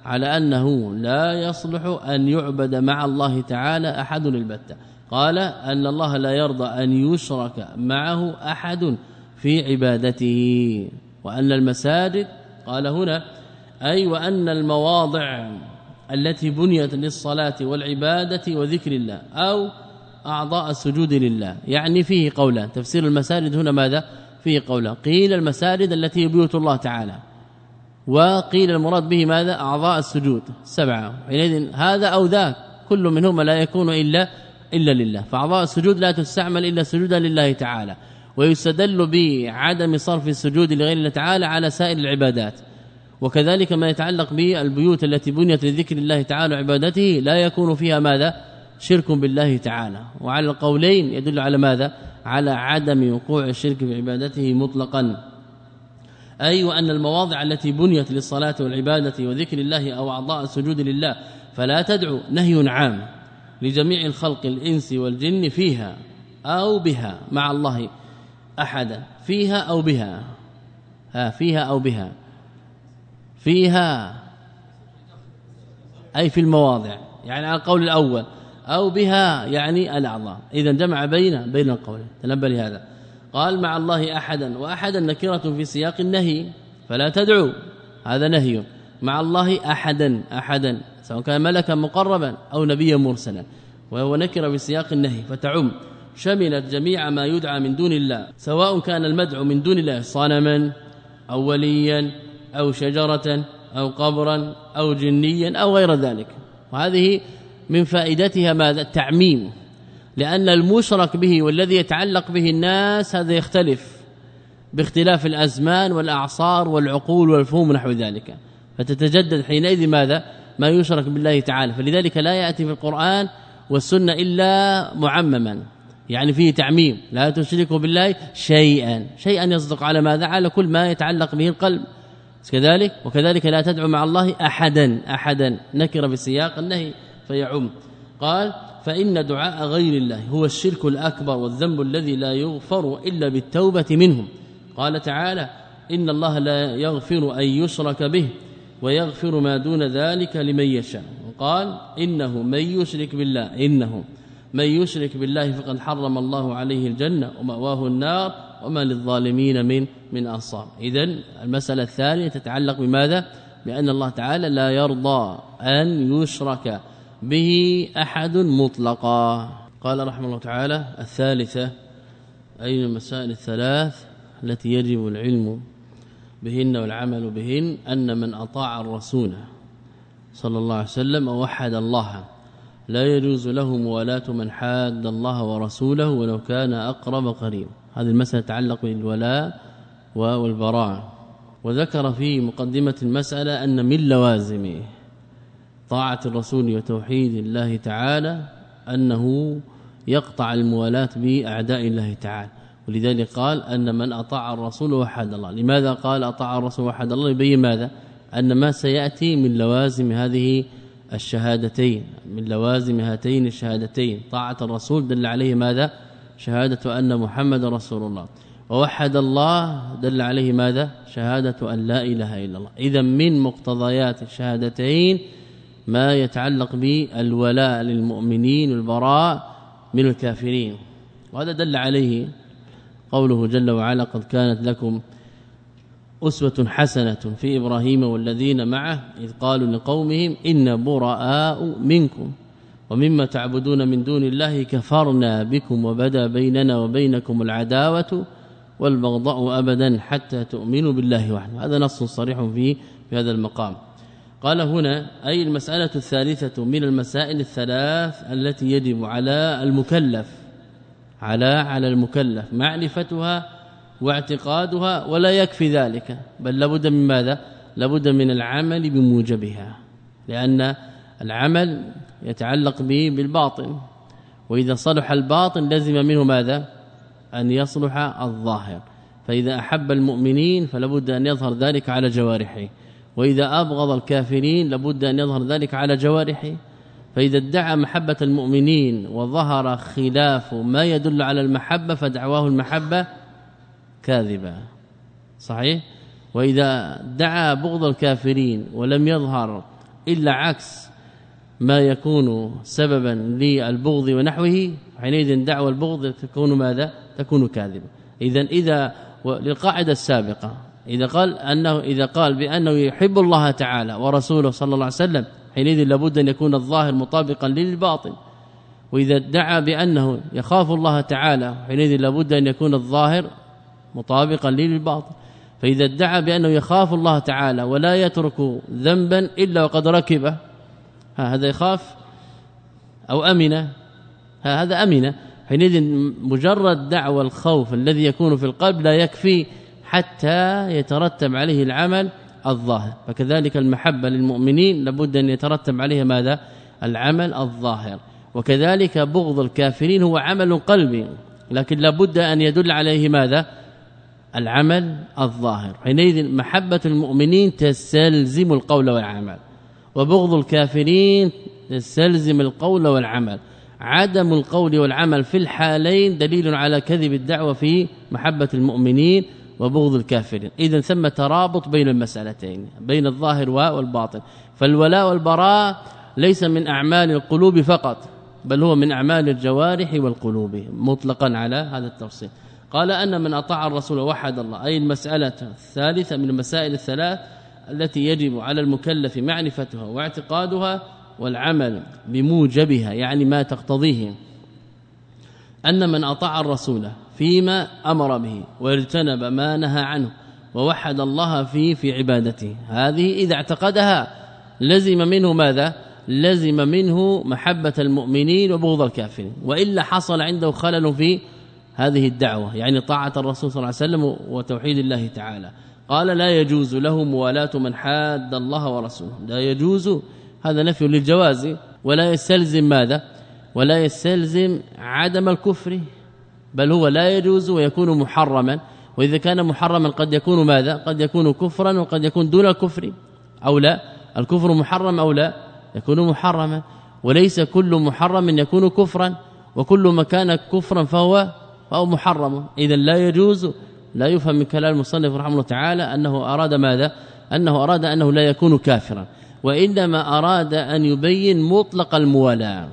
على أنه لا يصلح أن يعبد مع الله تعالى أحد البتة. قال أن الله لا يرضى أن يشرك معه أحد في عبادته. وأن المساجد قال هنا أي وأن المواضع التي بنيت للصلاة والعبادة وذكر الله أو أعضاء السجود لله. يعني فيه قولان. تفسير المساجد هنا ماذا؟ فيه قولان. قيل المساجد التي بيوت الله تعالى. وقيل المراد به ماذا؟ أعضاء السجود. سبعة. حينئذ هذا أو ذاك كل منهما لا يكون إلا إلا لله. فأعضاء السجود لا تستعمل إلا سجودا لله تعالى. ويستدل بعدم صرف السجود لغير الله تعالى على سائر العبادات. وكذلك ما يتعلق بالبيوت التي بنيت لذكر الله تعالى وعبادته لا يكون فيها ماذا؟ شرك بالله تعالى. وعلى القولين يدل على ماذا؟ على عدم وقوع الشرك في عبادته مطلقا. أي وأن المواضع التي بنيت للصلاة والعبادة وذكر الله أو أعضاء السجود لله فلا تدعو نهي عام لجميع الخلق الإنس والجن فيها أو بها مع الله. أحدا فيها أو بها. ها فيها أو بها. فيها أي في المواضع يعني على القول الأول. أو بها يعني الأعضاء. إذا جمع بين بين القولين. تنبه لهذا. قال مع الله أحدا وأحدا نكرة في سياق النهي فلا تدعو. هذا نهي. مع الله أحدا أحدا سواء كان ملكا مقربا أو نبيا مرسلا وهو نكرة في سياق النهي فتعم. شملت جميع ما يدعى من دون الله سواء كان المدعو من دون الله صنما أو وليا أو شجرة أو قبرا أو جنيا أو غير ذلك. وهذه من فائدتها ماذا؟ التعميم لأن المشرك به والذي يتعلق به الناس هذا يختلف باختلاف الأزمان والأعصار والعقول والفهوم نحو ذلك. فتتجدد حينئذ ماذا؟ ما يشرك بالله تعالى. فلذلك لا يأتي في القرآن والسنة إلا معمما. يعني فيه تعميم. لا تشركوا بالله شيئا. شيئا يصدق على ماذا؟ على كل ما يتعلق به القلب. كذلك وكذلك لا تدعو مع الله احدا احدا. نكر بسياق النهي فيعم. قال فإن دعاء غير الله هو الشرك الأكبر والذنب الذي لا يغفر إلا بالتوبة منهم. قال تعالى إن الله لا يغفر أن يشرك به ويغفر ما دون ذلك لمن يشاء. وقال إنه من يشرك بالله إنه. من يشرك بالله فقد حرم الله عليه الجنة ومأواه النار وما للظالمين من من أنصار. اذا المسألة الثانية تتعلق بماذا؟ بأن الله تعالى لا يرضى أن يشرك به أحد مطلقا. قال رحمه الله تعالى الثالثة أي المسائل الثلاث التي يجب العلم بهن والعمل بهن؟ أن من أطاع الرسول صلى الله عليه وسلم ووحد الله لا يجوز له موالاة من حاد الله ورسوله ولو كان أقرب قريب. هذه المسألة تتعلق بالولاء والبراء وذكر في مقدمة المسألة أن من لوازم طاعة الرسول وتوحيد الله تعالى أنه يقطع الموالاة بأعداء الله تعالى. ولذلك قال أن من أطاع الرسول وحد الله. لماذا قال أطاع الرسول وحد الله؟ يبين ماذا؟ أن ما سيأتي من لوازم هذه الشهادتين من لوازم هاتين الشهادتين. طاعة الرسول دل عليه ماذا؟ شهادة أن محمد رسول الله. ووحد الله دل عليه ماذا؟ شهادة أن لا إله إلا الله. إذا من مقتضيات الشهادتين ما يتعلق بالولاء للمؤمنين والبراء من الكافرين. وهذا دل عليه قوله جل وعلا قد كانت لكم أسوة حسنة في إبراهيم والذين معه إذ قالوا لقومهم إن براء منكم ومما تعبدون من دون الله كفرنا بكم وبدا بيننا وبينكم العداوة والبغضاء أبدا حتى تؤمنوا بالله وحده. هذا نص صريح في في هذا المقام. قال هنا أي المسألة الثالثة من المسائل الثلاث التي يجب على المكلف على على المكلف معرفتها واعتقادها ولا يكفي ذلك بل لابد من ماذا؟ لابد من العمل بموجبها لأن العمل يتعلق به بالباطن وإذا صلح الباطن لزم منه ماذا؟ أن يصلح الظاهر فإذا أحب المؤمنين فلابد أن يظهر ذلك على جوارحه وإذا أبغض الكافرين لابد أن يظهر ذلك على جوارحه فإذا ادعى محبة المؤمنين وظهر خلاف ما يدل على المحبة فدعواه المحبة كاذبة. صحيح؟ وإذا دعا بغض الكافرين ولم يظهر إلا عكس ما يكون سببا للبغض ونحوه حينئذ دعوى البغض تكون ماذا؟ تكون كاذبة. إذا اذا للقاعدة السابقة إذا قال أنه إذا قال بأنه يحب الله تعالى ورسوله صلى الله عليه وسلم حينئذ لابد أن يكون الظاهر مطابقا للباطن. وإذا ادعى بأنه يخاف الله تعالى حينئذ لابد أن يكون الظاهر مطابقا للباطن فإذا ادعى بأنه يخاف الله تعالى ولا يترك ذنبا إلا وقد ركبه هذا يخاف أو أمن. هذا أمن. حينئذ مجرد دعوى الخوف الذي يكون في القلب لا يكفي حتى يترتب عليه العمل الظاهر. فكذلك المحبة للمؤمنين لابد أن يترتب عليها ماذا؟ العمل الظاهر. وكذلك بغض الكافرين هو عمل قلبي لكن لابد أن يدل عليه ماذا؟ العمل الظاهر. حينئذ محبة المؤمنين تستلزم القول والعمل وبغض الكافرين تستلزم القول والعمل. عدم القول والعمل في الحالين دليل على كذب الدعوة في محبة المؤمنين وبغض الكافرين. اذا ثم ترابط بين المسألتين بين الظاهر والباطن. فالولاء والبراء ليس من أعمال القلوب فقط بل هو من أعمال الجوارح والقلوب مطلقا على هذا التفصيل. قال أن من أطاع الرسول وحد الله أي المسألة الثالثة من المسائل الثلاث التي يجب على المكلف معرفتها واعتقادها والعمل بموجبها يعني ما تقتضيه. أن من أطاع الرسول فيما أمر به واجتنب ما نهى عنه ووحد الله فيه في عبادته. هذه إذا اعتقدها لزم منه ماذا؟ لزم منه محبة المؤمنين وبغض الكافرين. وإلا حصل عنده خلل في هذه الدعوة يعني طاعة الرسول صلى الله عليه وسلم وتوحيد الله تعالى. قال لا يجوز له موالاة من حاد الله ورسوله. لا يجوز هذا نفي للجواز. ولا يستلزم ماذا؟ ولا يستلزم عدم الكفر بل هو لا يجوز ويكون محرما. وإذا كان محرما قد يكون ماذا؟ قد يكون كفرا وقد يكون دون الكفر أو لا؟ الكفر محرم أو لا؟ يكون محرما. وليس كل محرم يكون كفرا وكل ما كان كفرا فهو فهو محرم. اذا لا يجوز لا يفهم من كلام المصنف رحمه الله تعالى أنه أراد ماذا؟ أنه أراد أنه لا يكون كافرا. وإنما أراد أن يبين مطلق الموالاة.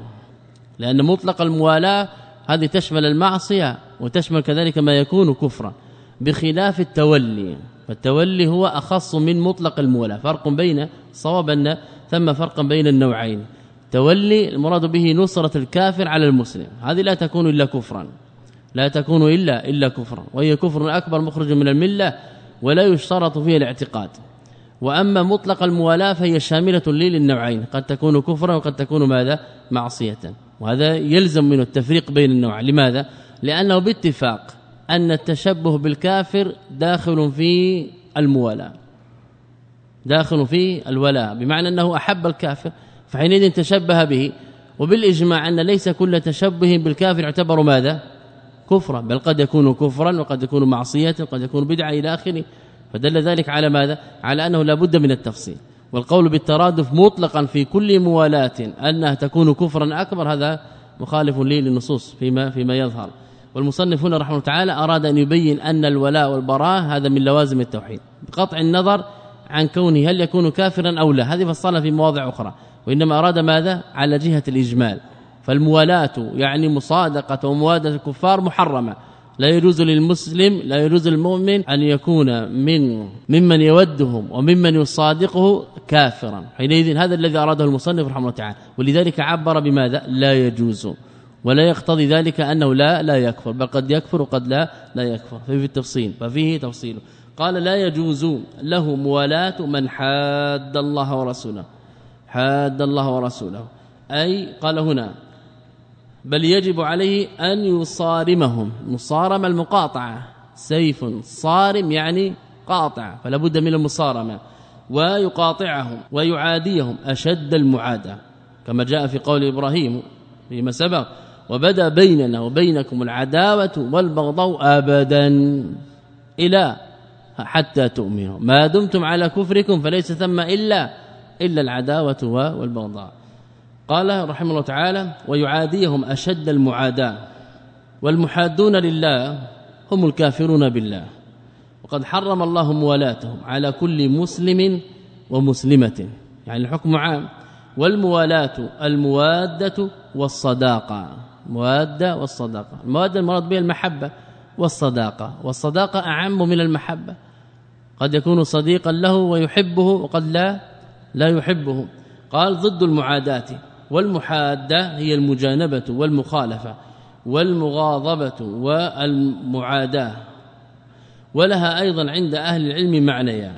لأن مطلق الموالاة هذه تشمل المعصية وتشمل كذلك ما يكون كفرا بخلاف التولي. فالتولي هو أخص من مطلق الموالاة. فرق بين صواب أن ثم فرق بين النوعين. تولي المراد به نصرة الكافر على المسلم. هذه لا تكون إلا كفرا. لا تكون إلا إلا كفرا. وهي كفر أكبر مخرج من الملة ولا يشترط فيه الاعتقاد. وأما مطلق الموالاة فهي شاملة للنوعين. قد تكون كفرا وقد تكون ماذا؟ معصية. وهذا يلزم من التفريق بين النوع لماذا؟ لأنه باتفاق أن التشبه بالكافر داخل في الموالاة. داخل في الولاء. بمعنى أنه أحب الكافر فحينئذ تشبه به. وبالإجماع أن ليس كل تشبه بالكافر يعتبر ماذا؟ كفرا بل قد يكون كفرا وقد يكون معصية وقد يكون بدعة إلى آخره. فدل ذلك على ماذا؟ على أنه لا بد من التفصيل. والقول بالترادف مطلقا في كل موالاة أنها تكون كفرا أكبر هذا مخالف لي للنصوص فيما فيما يظهر. والمصنف هنا رحمه الله تعالى أراد أن يبين أن الولاء والبراء هذا من لوازم التوحيد. بقطع النظر عن كونه هل يكون كافرا أو لا هذه فصلها في مواضع أخرى. وإنما أراد ماذا؟ على جهة الإجمال. فالموالاة يعني مصادقة وموادة الكفار محرمة. لا يجوز للمسلم لا يجوز للمؤمن أن يكون من ممن يودهم وممن يصادقه كافرا. حينئذ هذا الذي أراده المصنف رحمه الله تعالى. ولذلك عبر بماذا؟ لا يجوز. ولا يقتضي ذلك أنه لا لا يكفر. بل قد يكفر وقد لا لا يكفر. ففي التفصيل ففيه تفصيل. قال لا يجوز له موالاة من حاد الله ورسوله. حاد الله ورسوله. أي قال هنا بل يجب عليه أن يصارمهم. مصارم المقاطعة. سيف صارم يعني قاطع فلا بد من المصارمة. ويقاطعهم ويعاديهم أشد المعاداة. كما جاء في قول إبراهيم فيما سبق وبدا بيننا وبينكم العداوة والبغضاء أبدا إلى حتى تؤمنوا. ما دمتم على كفركم فليس ثم إلا إلا العداوة والبغضاء. قال رحمه الله تعالى ويعاديهم أشد المعاداة والمحادون لله هم الكافرون بالله وقد حرم الله موالاتهم على كل مسلم ومسلمة. يعني الحكم عام والموالاه الموادة والصداقة. موادة والصداقة. المواده المراد بها المحبة والصداقة. والصداقة أعم من المحبة. قد يكون صديقا له ويحبه وقد لا لا يحبه. قال ضد المعاداة. والمحادة هي المجانبة والمخالفة والمغاضبة والمعاداة ولها أيضا عند أهل العلم معنيان.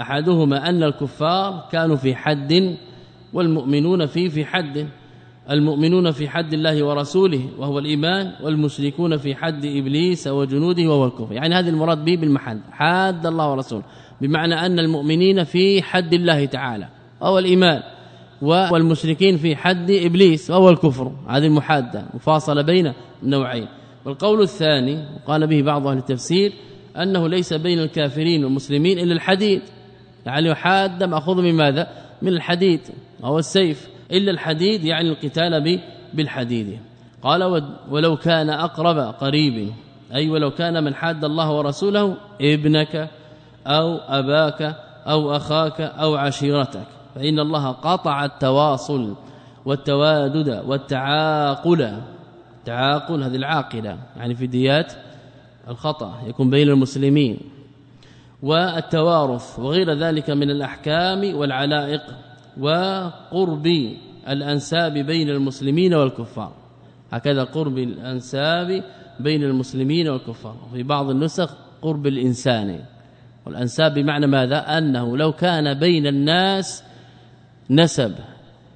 أحدهما أن الكفار كانوا في حد والمؤمنون في في حد المؤمنون في حد الله ورسوله وهو الإيمان والمشركون في حد إبليس وجنوده وهو الكفر. يعني هذا المراد به بالمحل حاد الله ورسوله بمعنى أن المؤمنين في حد الله تعالى وهو الإيمان. والمشركين في حد إبليس وهو الكفر. هذه المحادة مفاصلة بين النوعين. والقول الثاني قال به بعض أهل التفسير أنه ليس بين الكافرين والمسلمين إلا الحديد. يعني حاد ماخوذ من ماذا؟ من الحديد وهو السيف. إلا الحديد يعني القتال بالحديد. قال ولو كان أقرب قريب أي ولو كان من حاد الله ورسوله ابنك أو أباك أو أخاك أو عشيرتك. فإن الله قطع التواصل والتوادد والتعاقل. تعاقل هذه العاقلة يعني في ديات الخطأ يكون بين المسلمين. والتوارث وغير ذلك من الأحكام والعلائق وقرب الأنساب بين المسلمين والكفار. هكذا قرب الأنساب بين المسلمين والكفار. وفي بعض النسخ قرب الإنسان. والأنساب بمعنى ماذا؟ أنه لو كان بين الناس نسب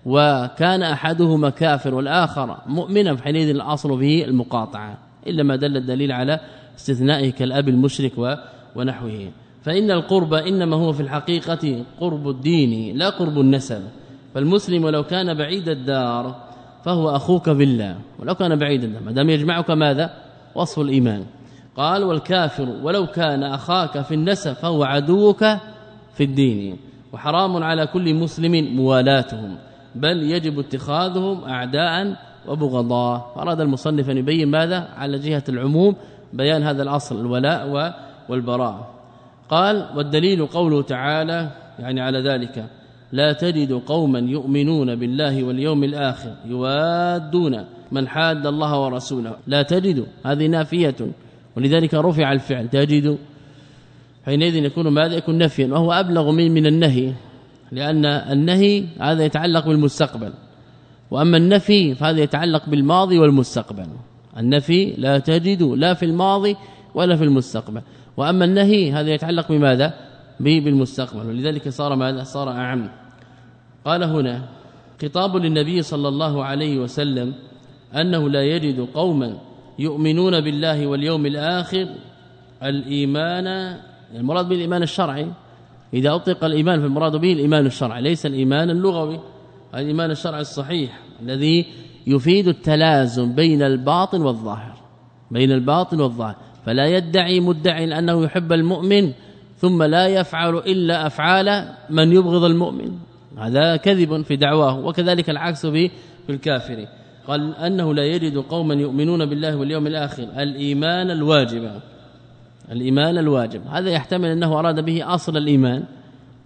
وكان أحدهما كافر والآخر مؤمنا فحينئذ الأصل به المقاطعة إلا ما دل الدليل على استثنائه كالأب المشرك ونحوه. فإن القرب إنما هو في الحقيقة قرب الدين لا قرب النسب. فالمسلم لو كان بعيد الدار فهو أخوك بالله ولو كان بعيد الدار ما دام يجمعك ماذا؟ وصف الإيمان. قال والكافر ولو كان أخاك في النسب فهو عدوك في الدين. وحرام على كل مسلم موالاتهم بل يجب اتخاذهم أعداء وبغضاء. أراد المصنف أن يبين ماذا؟ على جهة العموم بيان هذا الأصل الولاء والبراء. قال والدليل قوله تعالى يعني على ذلك لا تجد قوما يؤمنون بالله واليوم الآخر يوادون من حاد الله ورسوله. لا تجد هذه نافية ولذلك رفع الفعل تجد حينئذ يكون ماذا يكون نفيا وهو أبلغ من من النهي لأن النهي هذا يتعلق بالمستقبل وأما النفي فهذا يتعلق بالماضي والمستقبل. النفي لا تجد لا في الماضي ولا في المستقبل وأما النهي هذا يتعلق بماذا؟ به بالمستقبل ولذلك صار ماذا؟ صار أعم. قال هنا خطاب للنبي صلى الله عليه وسلم أنه لا يجد قوما يؤمنون بالله واليوم الآخر الإيمان المراد بالإيمان الشرعي. إذا أطلق الإيمان فالمراد به الإيمان الشرعي ليس الإيمان اللغوي. الإيمان الشرعي الصحيح الذي يفيد التلازم بين الباطن والظاهر بين الباطن والظاهر. فلا يدعي مدعي أنه يحب المؤمن ثم لا يفعل إلا أفعال من يبغض المؤمن. هذا كذب في دعواه وكذلك العكس في الكافر. قال أنه لا يجد قوما يؤمنون بالله واليوم الآخر الإيمان الواجب. الإيمان الواجب. هذا يحتمل أنه أراد به أصل الإيمان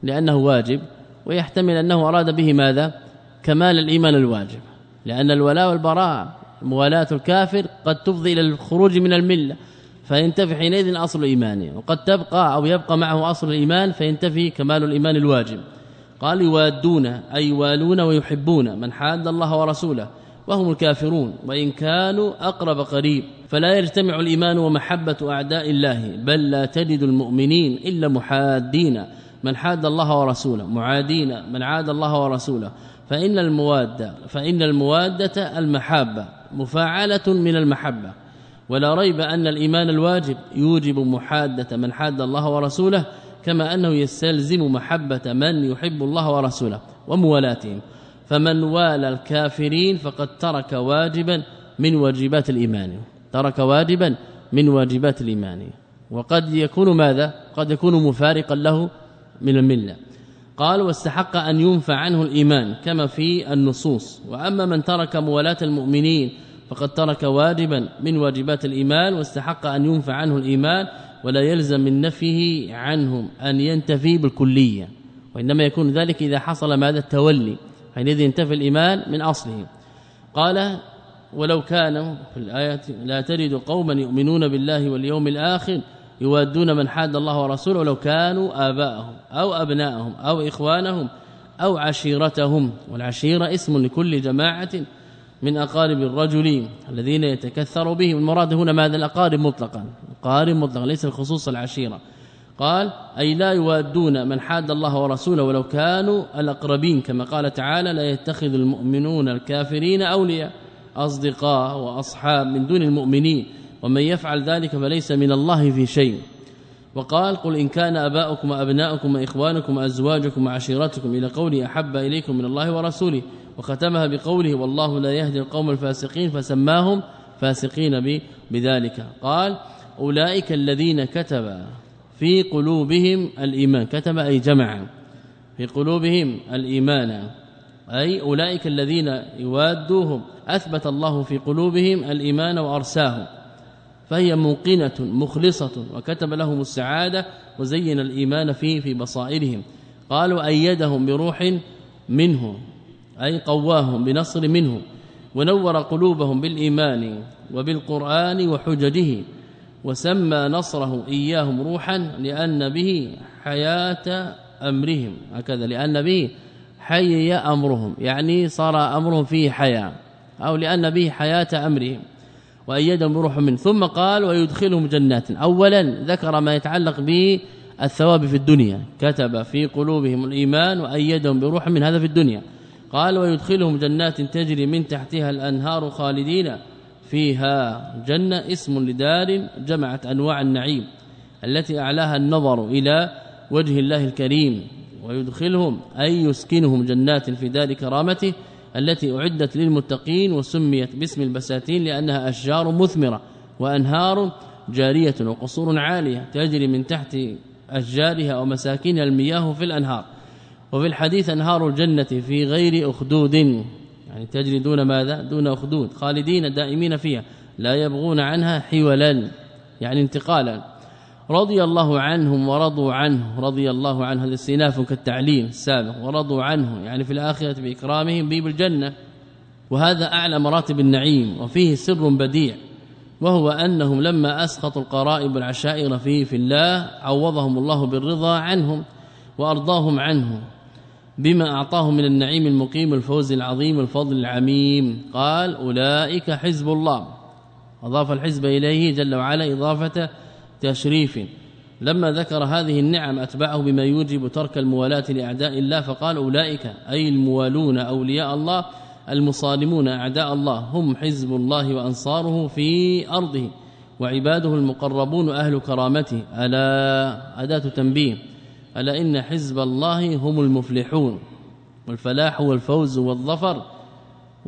لأنه واجب ويحتمل أنه أراد به ماذا؟ كمال الإيمان الواجب. لأن الولاء والبراء موالاة الكافر قد تفضي إلى الخروج من الملة فينتفي حينئذ أصل إيمانه وقد تبقى أو يبقى معه أصل الإيمان فينتفي كمال الإيمان الواجب. قال يوادون أي يوالون ويحبون من حاد الله ورسوله وهم الكافرون وإن كانوا أقرب قريب. فلا يجتمع الإيمان ومحبة أعداء الله بل لا تجد المؤمنين إلا محادين. من حاد الله ورسوله معادين. من عاد الله ورسوله فإن المواد فإن الموادة المحبة مفاعلة من المحبة. ولا ريب أن الإيمان الواجب يوجب محادة من حاد الله ورسوله كما أنه يستلزم محبة من يحب الله ورسوله وموالاتهم. فمن والى الكافرين فقد ترك واجبا من واجبات الإيمان. ترك واجبا من واجبات الإيمان. وقد يكون ماذا؟ قد يكون مفارقا له من الملة. قال واستحق أن ينفع عنه الإيمان كما في النصوص. وأما من ترك موالاة المؤمنين فقد ترك واجبا من واجبات الإيمان. واستحق أن ينفع عنه الإيمان ولا يلزم من نفيه عنهم أن ينتفي بالكلية. وإنما يكون ذلك إذا حصل ماذا؟ التولي حينئذ ينتفي الإيمان من أصله. قال ولو كان في الايه لا تجد قوما يؤمنون بالله واليوم الآخر يوادون من حاد الله ورسوله ولو كانوا آباءهم أو أبناءهم أو إخوانهم أو عشيرتهم. والعشيرة اسم لكل جماعة من أقارب الرجل الذين يتكثر بهم. المراد هنا ماذا؟ الأقارب مطلقا. أقارب مطلقا ليس الخصوص العشيرة. قال أي لا يوادون من حاد الله ورسوله ولو كانوا الأقربين. كما قال تعالى لا يتخذ المؤمنون الكافرين أولياء. أصدقاء وأصحاب من دون المؤمنين ومن يفعل ذلك فليس من الله في شيء. وقال قل إن كان آباؤكم وأبناؤكم وإخوانكم وأزواجكم وعشيرتكم إلى قول أحب إليكم من الله ورسوله وختمها بقوله والله لا يهدي القوم الفاسقين فسماهم فاسقين بذلك. قال أولئك الذين كتب في قلوبهم الإيمان. كتب أي جمع في قلوبهم الإيمان. أي أولئك الذين يوادوهم أثبت الله في قلوبهم الإيمان وأرساهم. فهي موقنة مخلصة وكتب لهم السعادة وزين الإيمان فيه في بصائرهم. قالوا أيدهم بروح منه أي قواهم بنصر منه. ونور قلوبهم بالإيمان وبالقرآن وحججه. وسمى نصره إياهم روحا لأن به حياة أمرهم. هكذا لأن به حي أمرهم يعني صار أمرهم فيه حياة أو لأن به حياة أمرهم وأيدهم بروح منه. ثم قال ويدخلهم جنات. اولا ذكر ما يتعلق به الثواب في الدنيا. كتب في قلوبهم الإيمان وأيدهم بروح من هذا في الدنيا. قال ويدخلهم جنات تجري من تحتها الأنهار خالدين فيها. جنة اسم لدار جمعت أنواع النعيم التي أعلاها النظر إلى وجه الله الكريم. ويدخلهم أي يسكنهم جنات في دار كرامته التي أعدت للمتقين وسميت باسم البساتين لأنها أشجار مثمرة وأنهار جارية وقصور عالية تجري من تحت أشجارها ومساكنها المياه في الأنهار. وفي الحديث أنهار الجنة في غير أخدود. يعني تجري دون ماذا؟ دون أخدود. خالدين دائمين فيها. لا يبغون عنها حولا. يعني انتقالا. رضي الله عنهم ورضوا عنه رضي الله عنه هذا استئناف كالتعليم السابق ورضوا عنه يعني في الآخرة بإكرامهم بيب الجنة. وهذا أعلى مراتب النعيم وفيه سر بديع وهو أنهم لما أسقطوا القرائب العشائر فيه في الله عوضهم الله بالرضا عنهم وأرضاهم عنه بما اعطاه من النعيم المقيم الفوز العظيم الفضل العميم. قال أولئك حزب الله. أضاف الحزب إليه جل وعلا إضافة تشريف. لما ذكر هذه النعم أتبعه بما يوجب ترك الموالاة لأعداء الله فقال أولئك أي الموالون أولياء الله المصالمون أعداء الله هم حزب الله وأنصاره في أرضه وعباده المقربون أهل كرامته. ألا أداة تنبيه. ألا إن حزب الله هم المفلحون. والفلاح والفوز والظفر.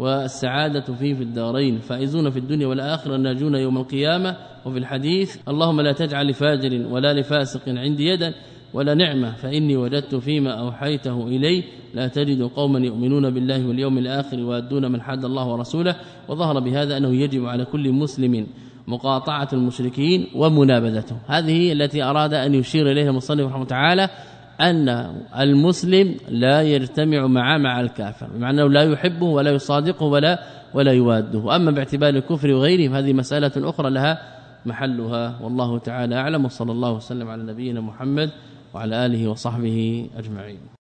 والسعادة فيه في الدارين. فائزون في الدنيا والآخرة الناجون يوم القيامة. وفي الحديث اللهم لا تجعل لفاجر ولا لفاسق عندي يدا ولا نعمة فإني وجدت فيما أوحيته إلي. لا تجد قوما يؤمنون بالله واليوم الآخر ويؤدون من حد الله ورسوله. وظهر بهذا أنه يجب على كل مسلم مقاطعة المشركين ومنابذته. هذه التي أراد أن يشير إليها المصنف رحمه تعالى. أن المسلم لا يجتمع مع مع الكافر بمعنى لا يحبه ولا يصادقه ولا ولا يواده. أما باعتبار الكفر وغيره فهذه مسألة أخرى لها محلها. والله تعالى أعلم وصلى الله وسلم على نبينا محمد وعلى آله وصحبه أجمعين.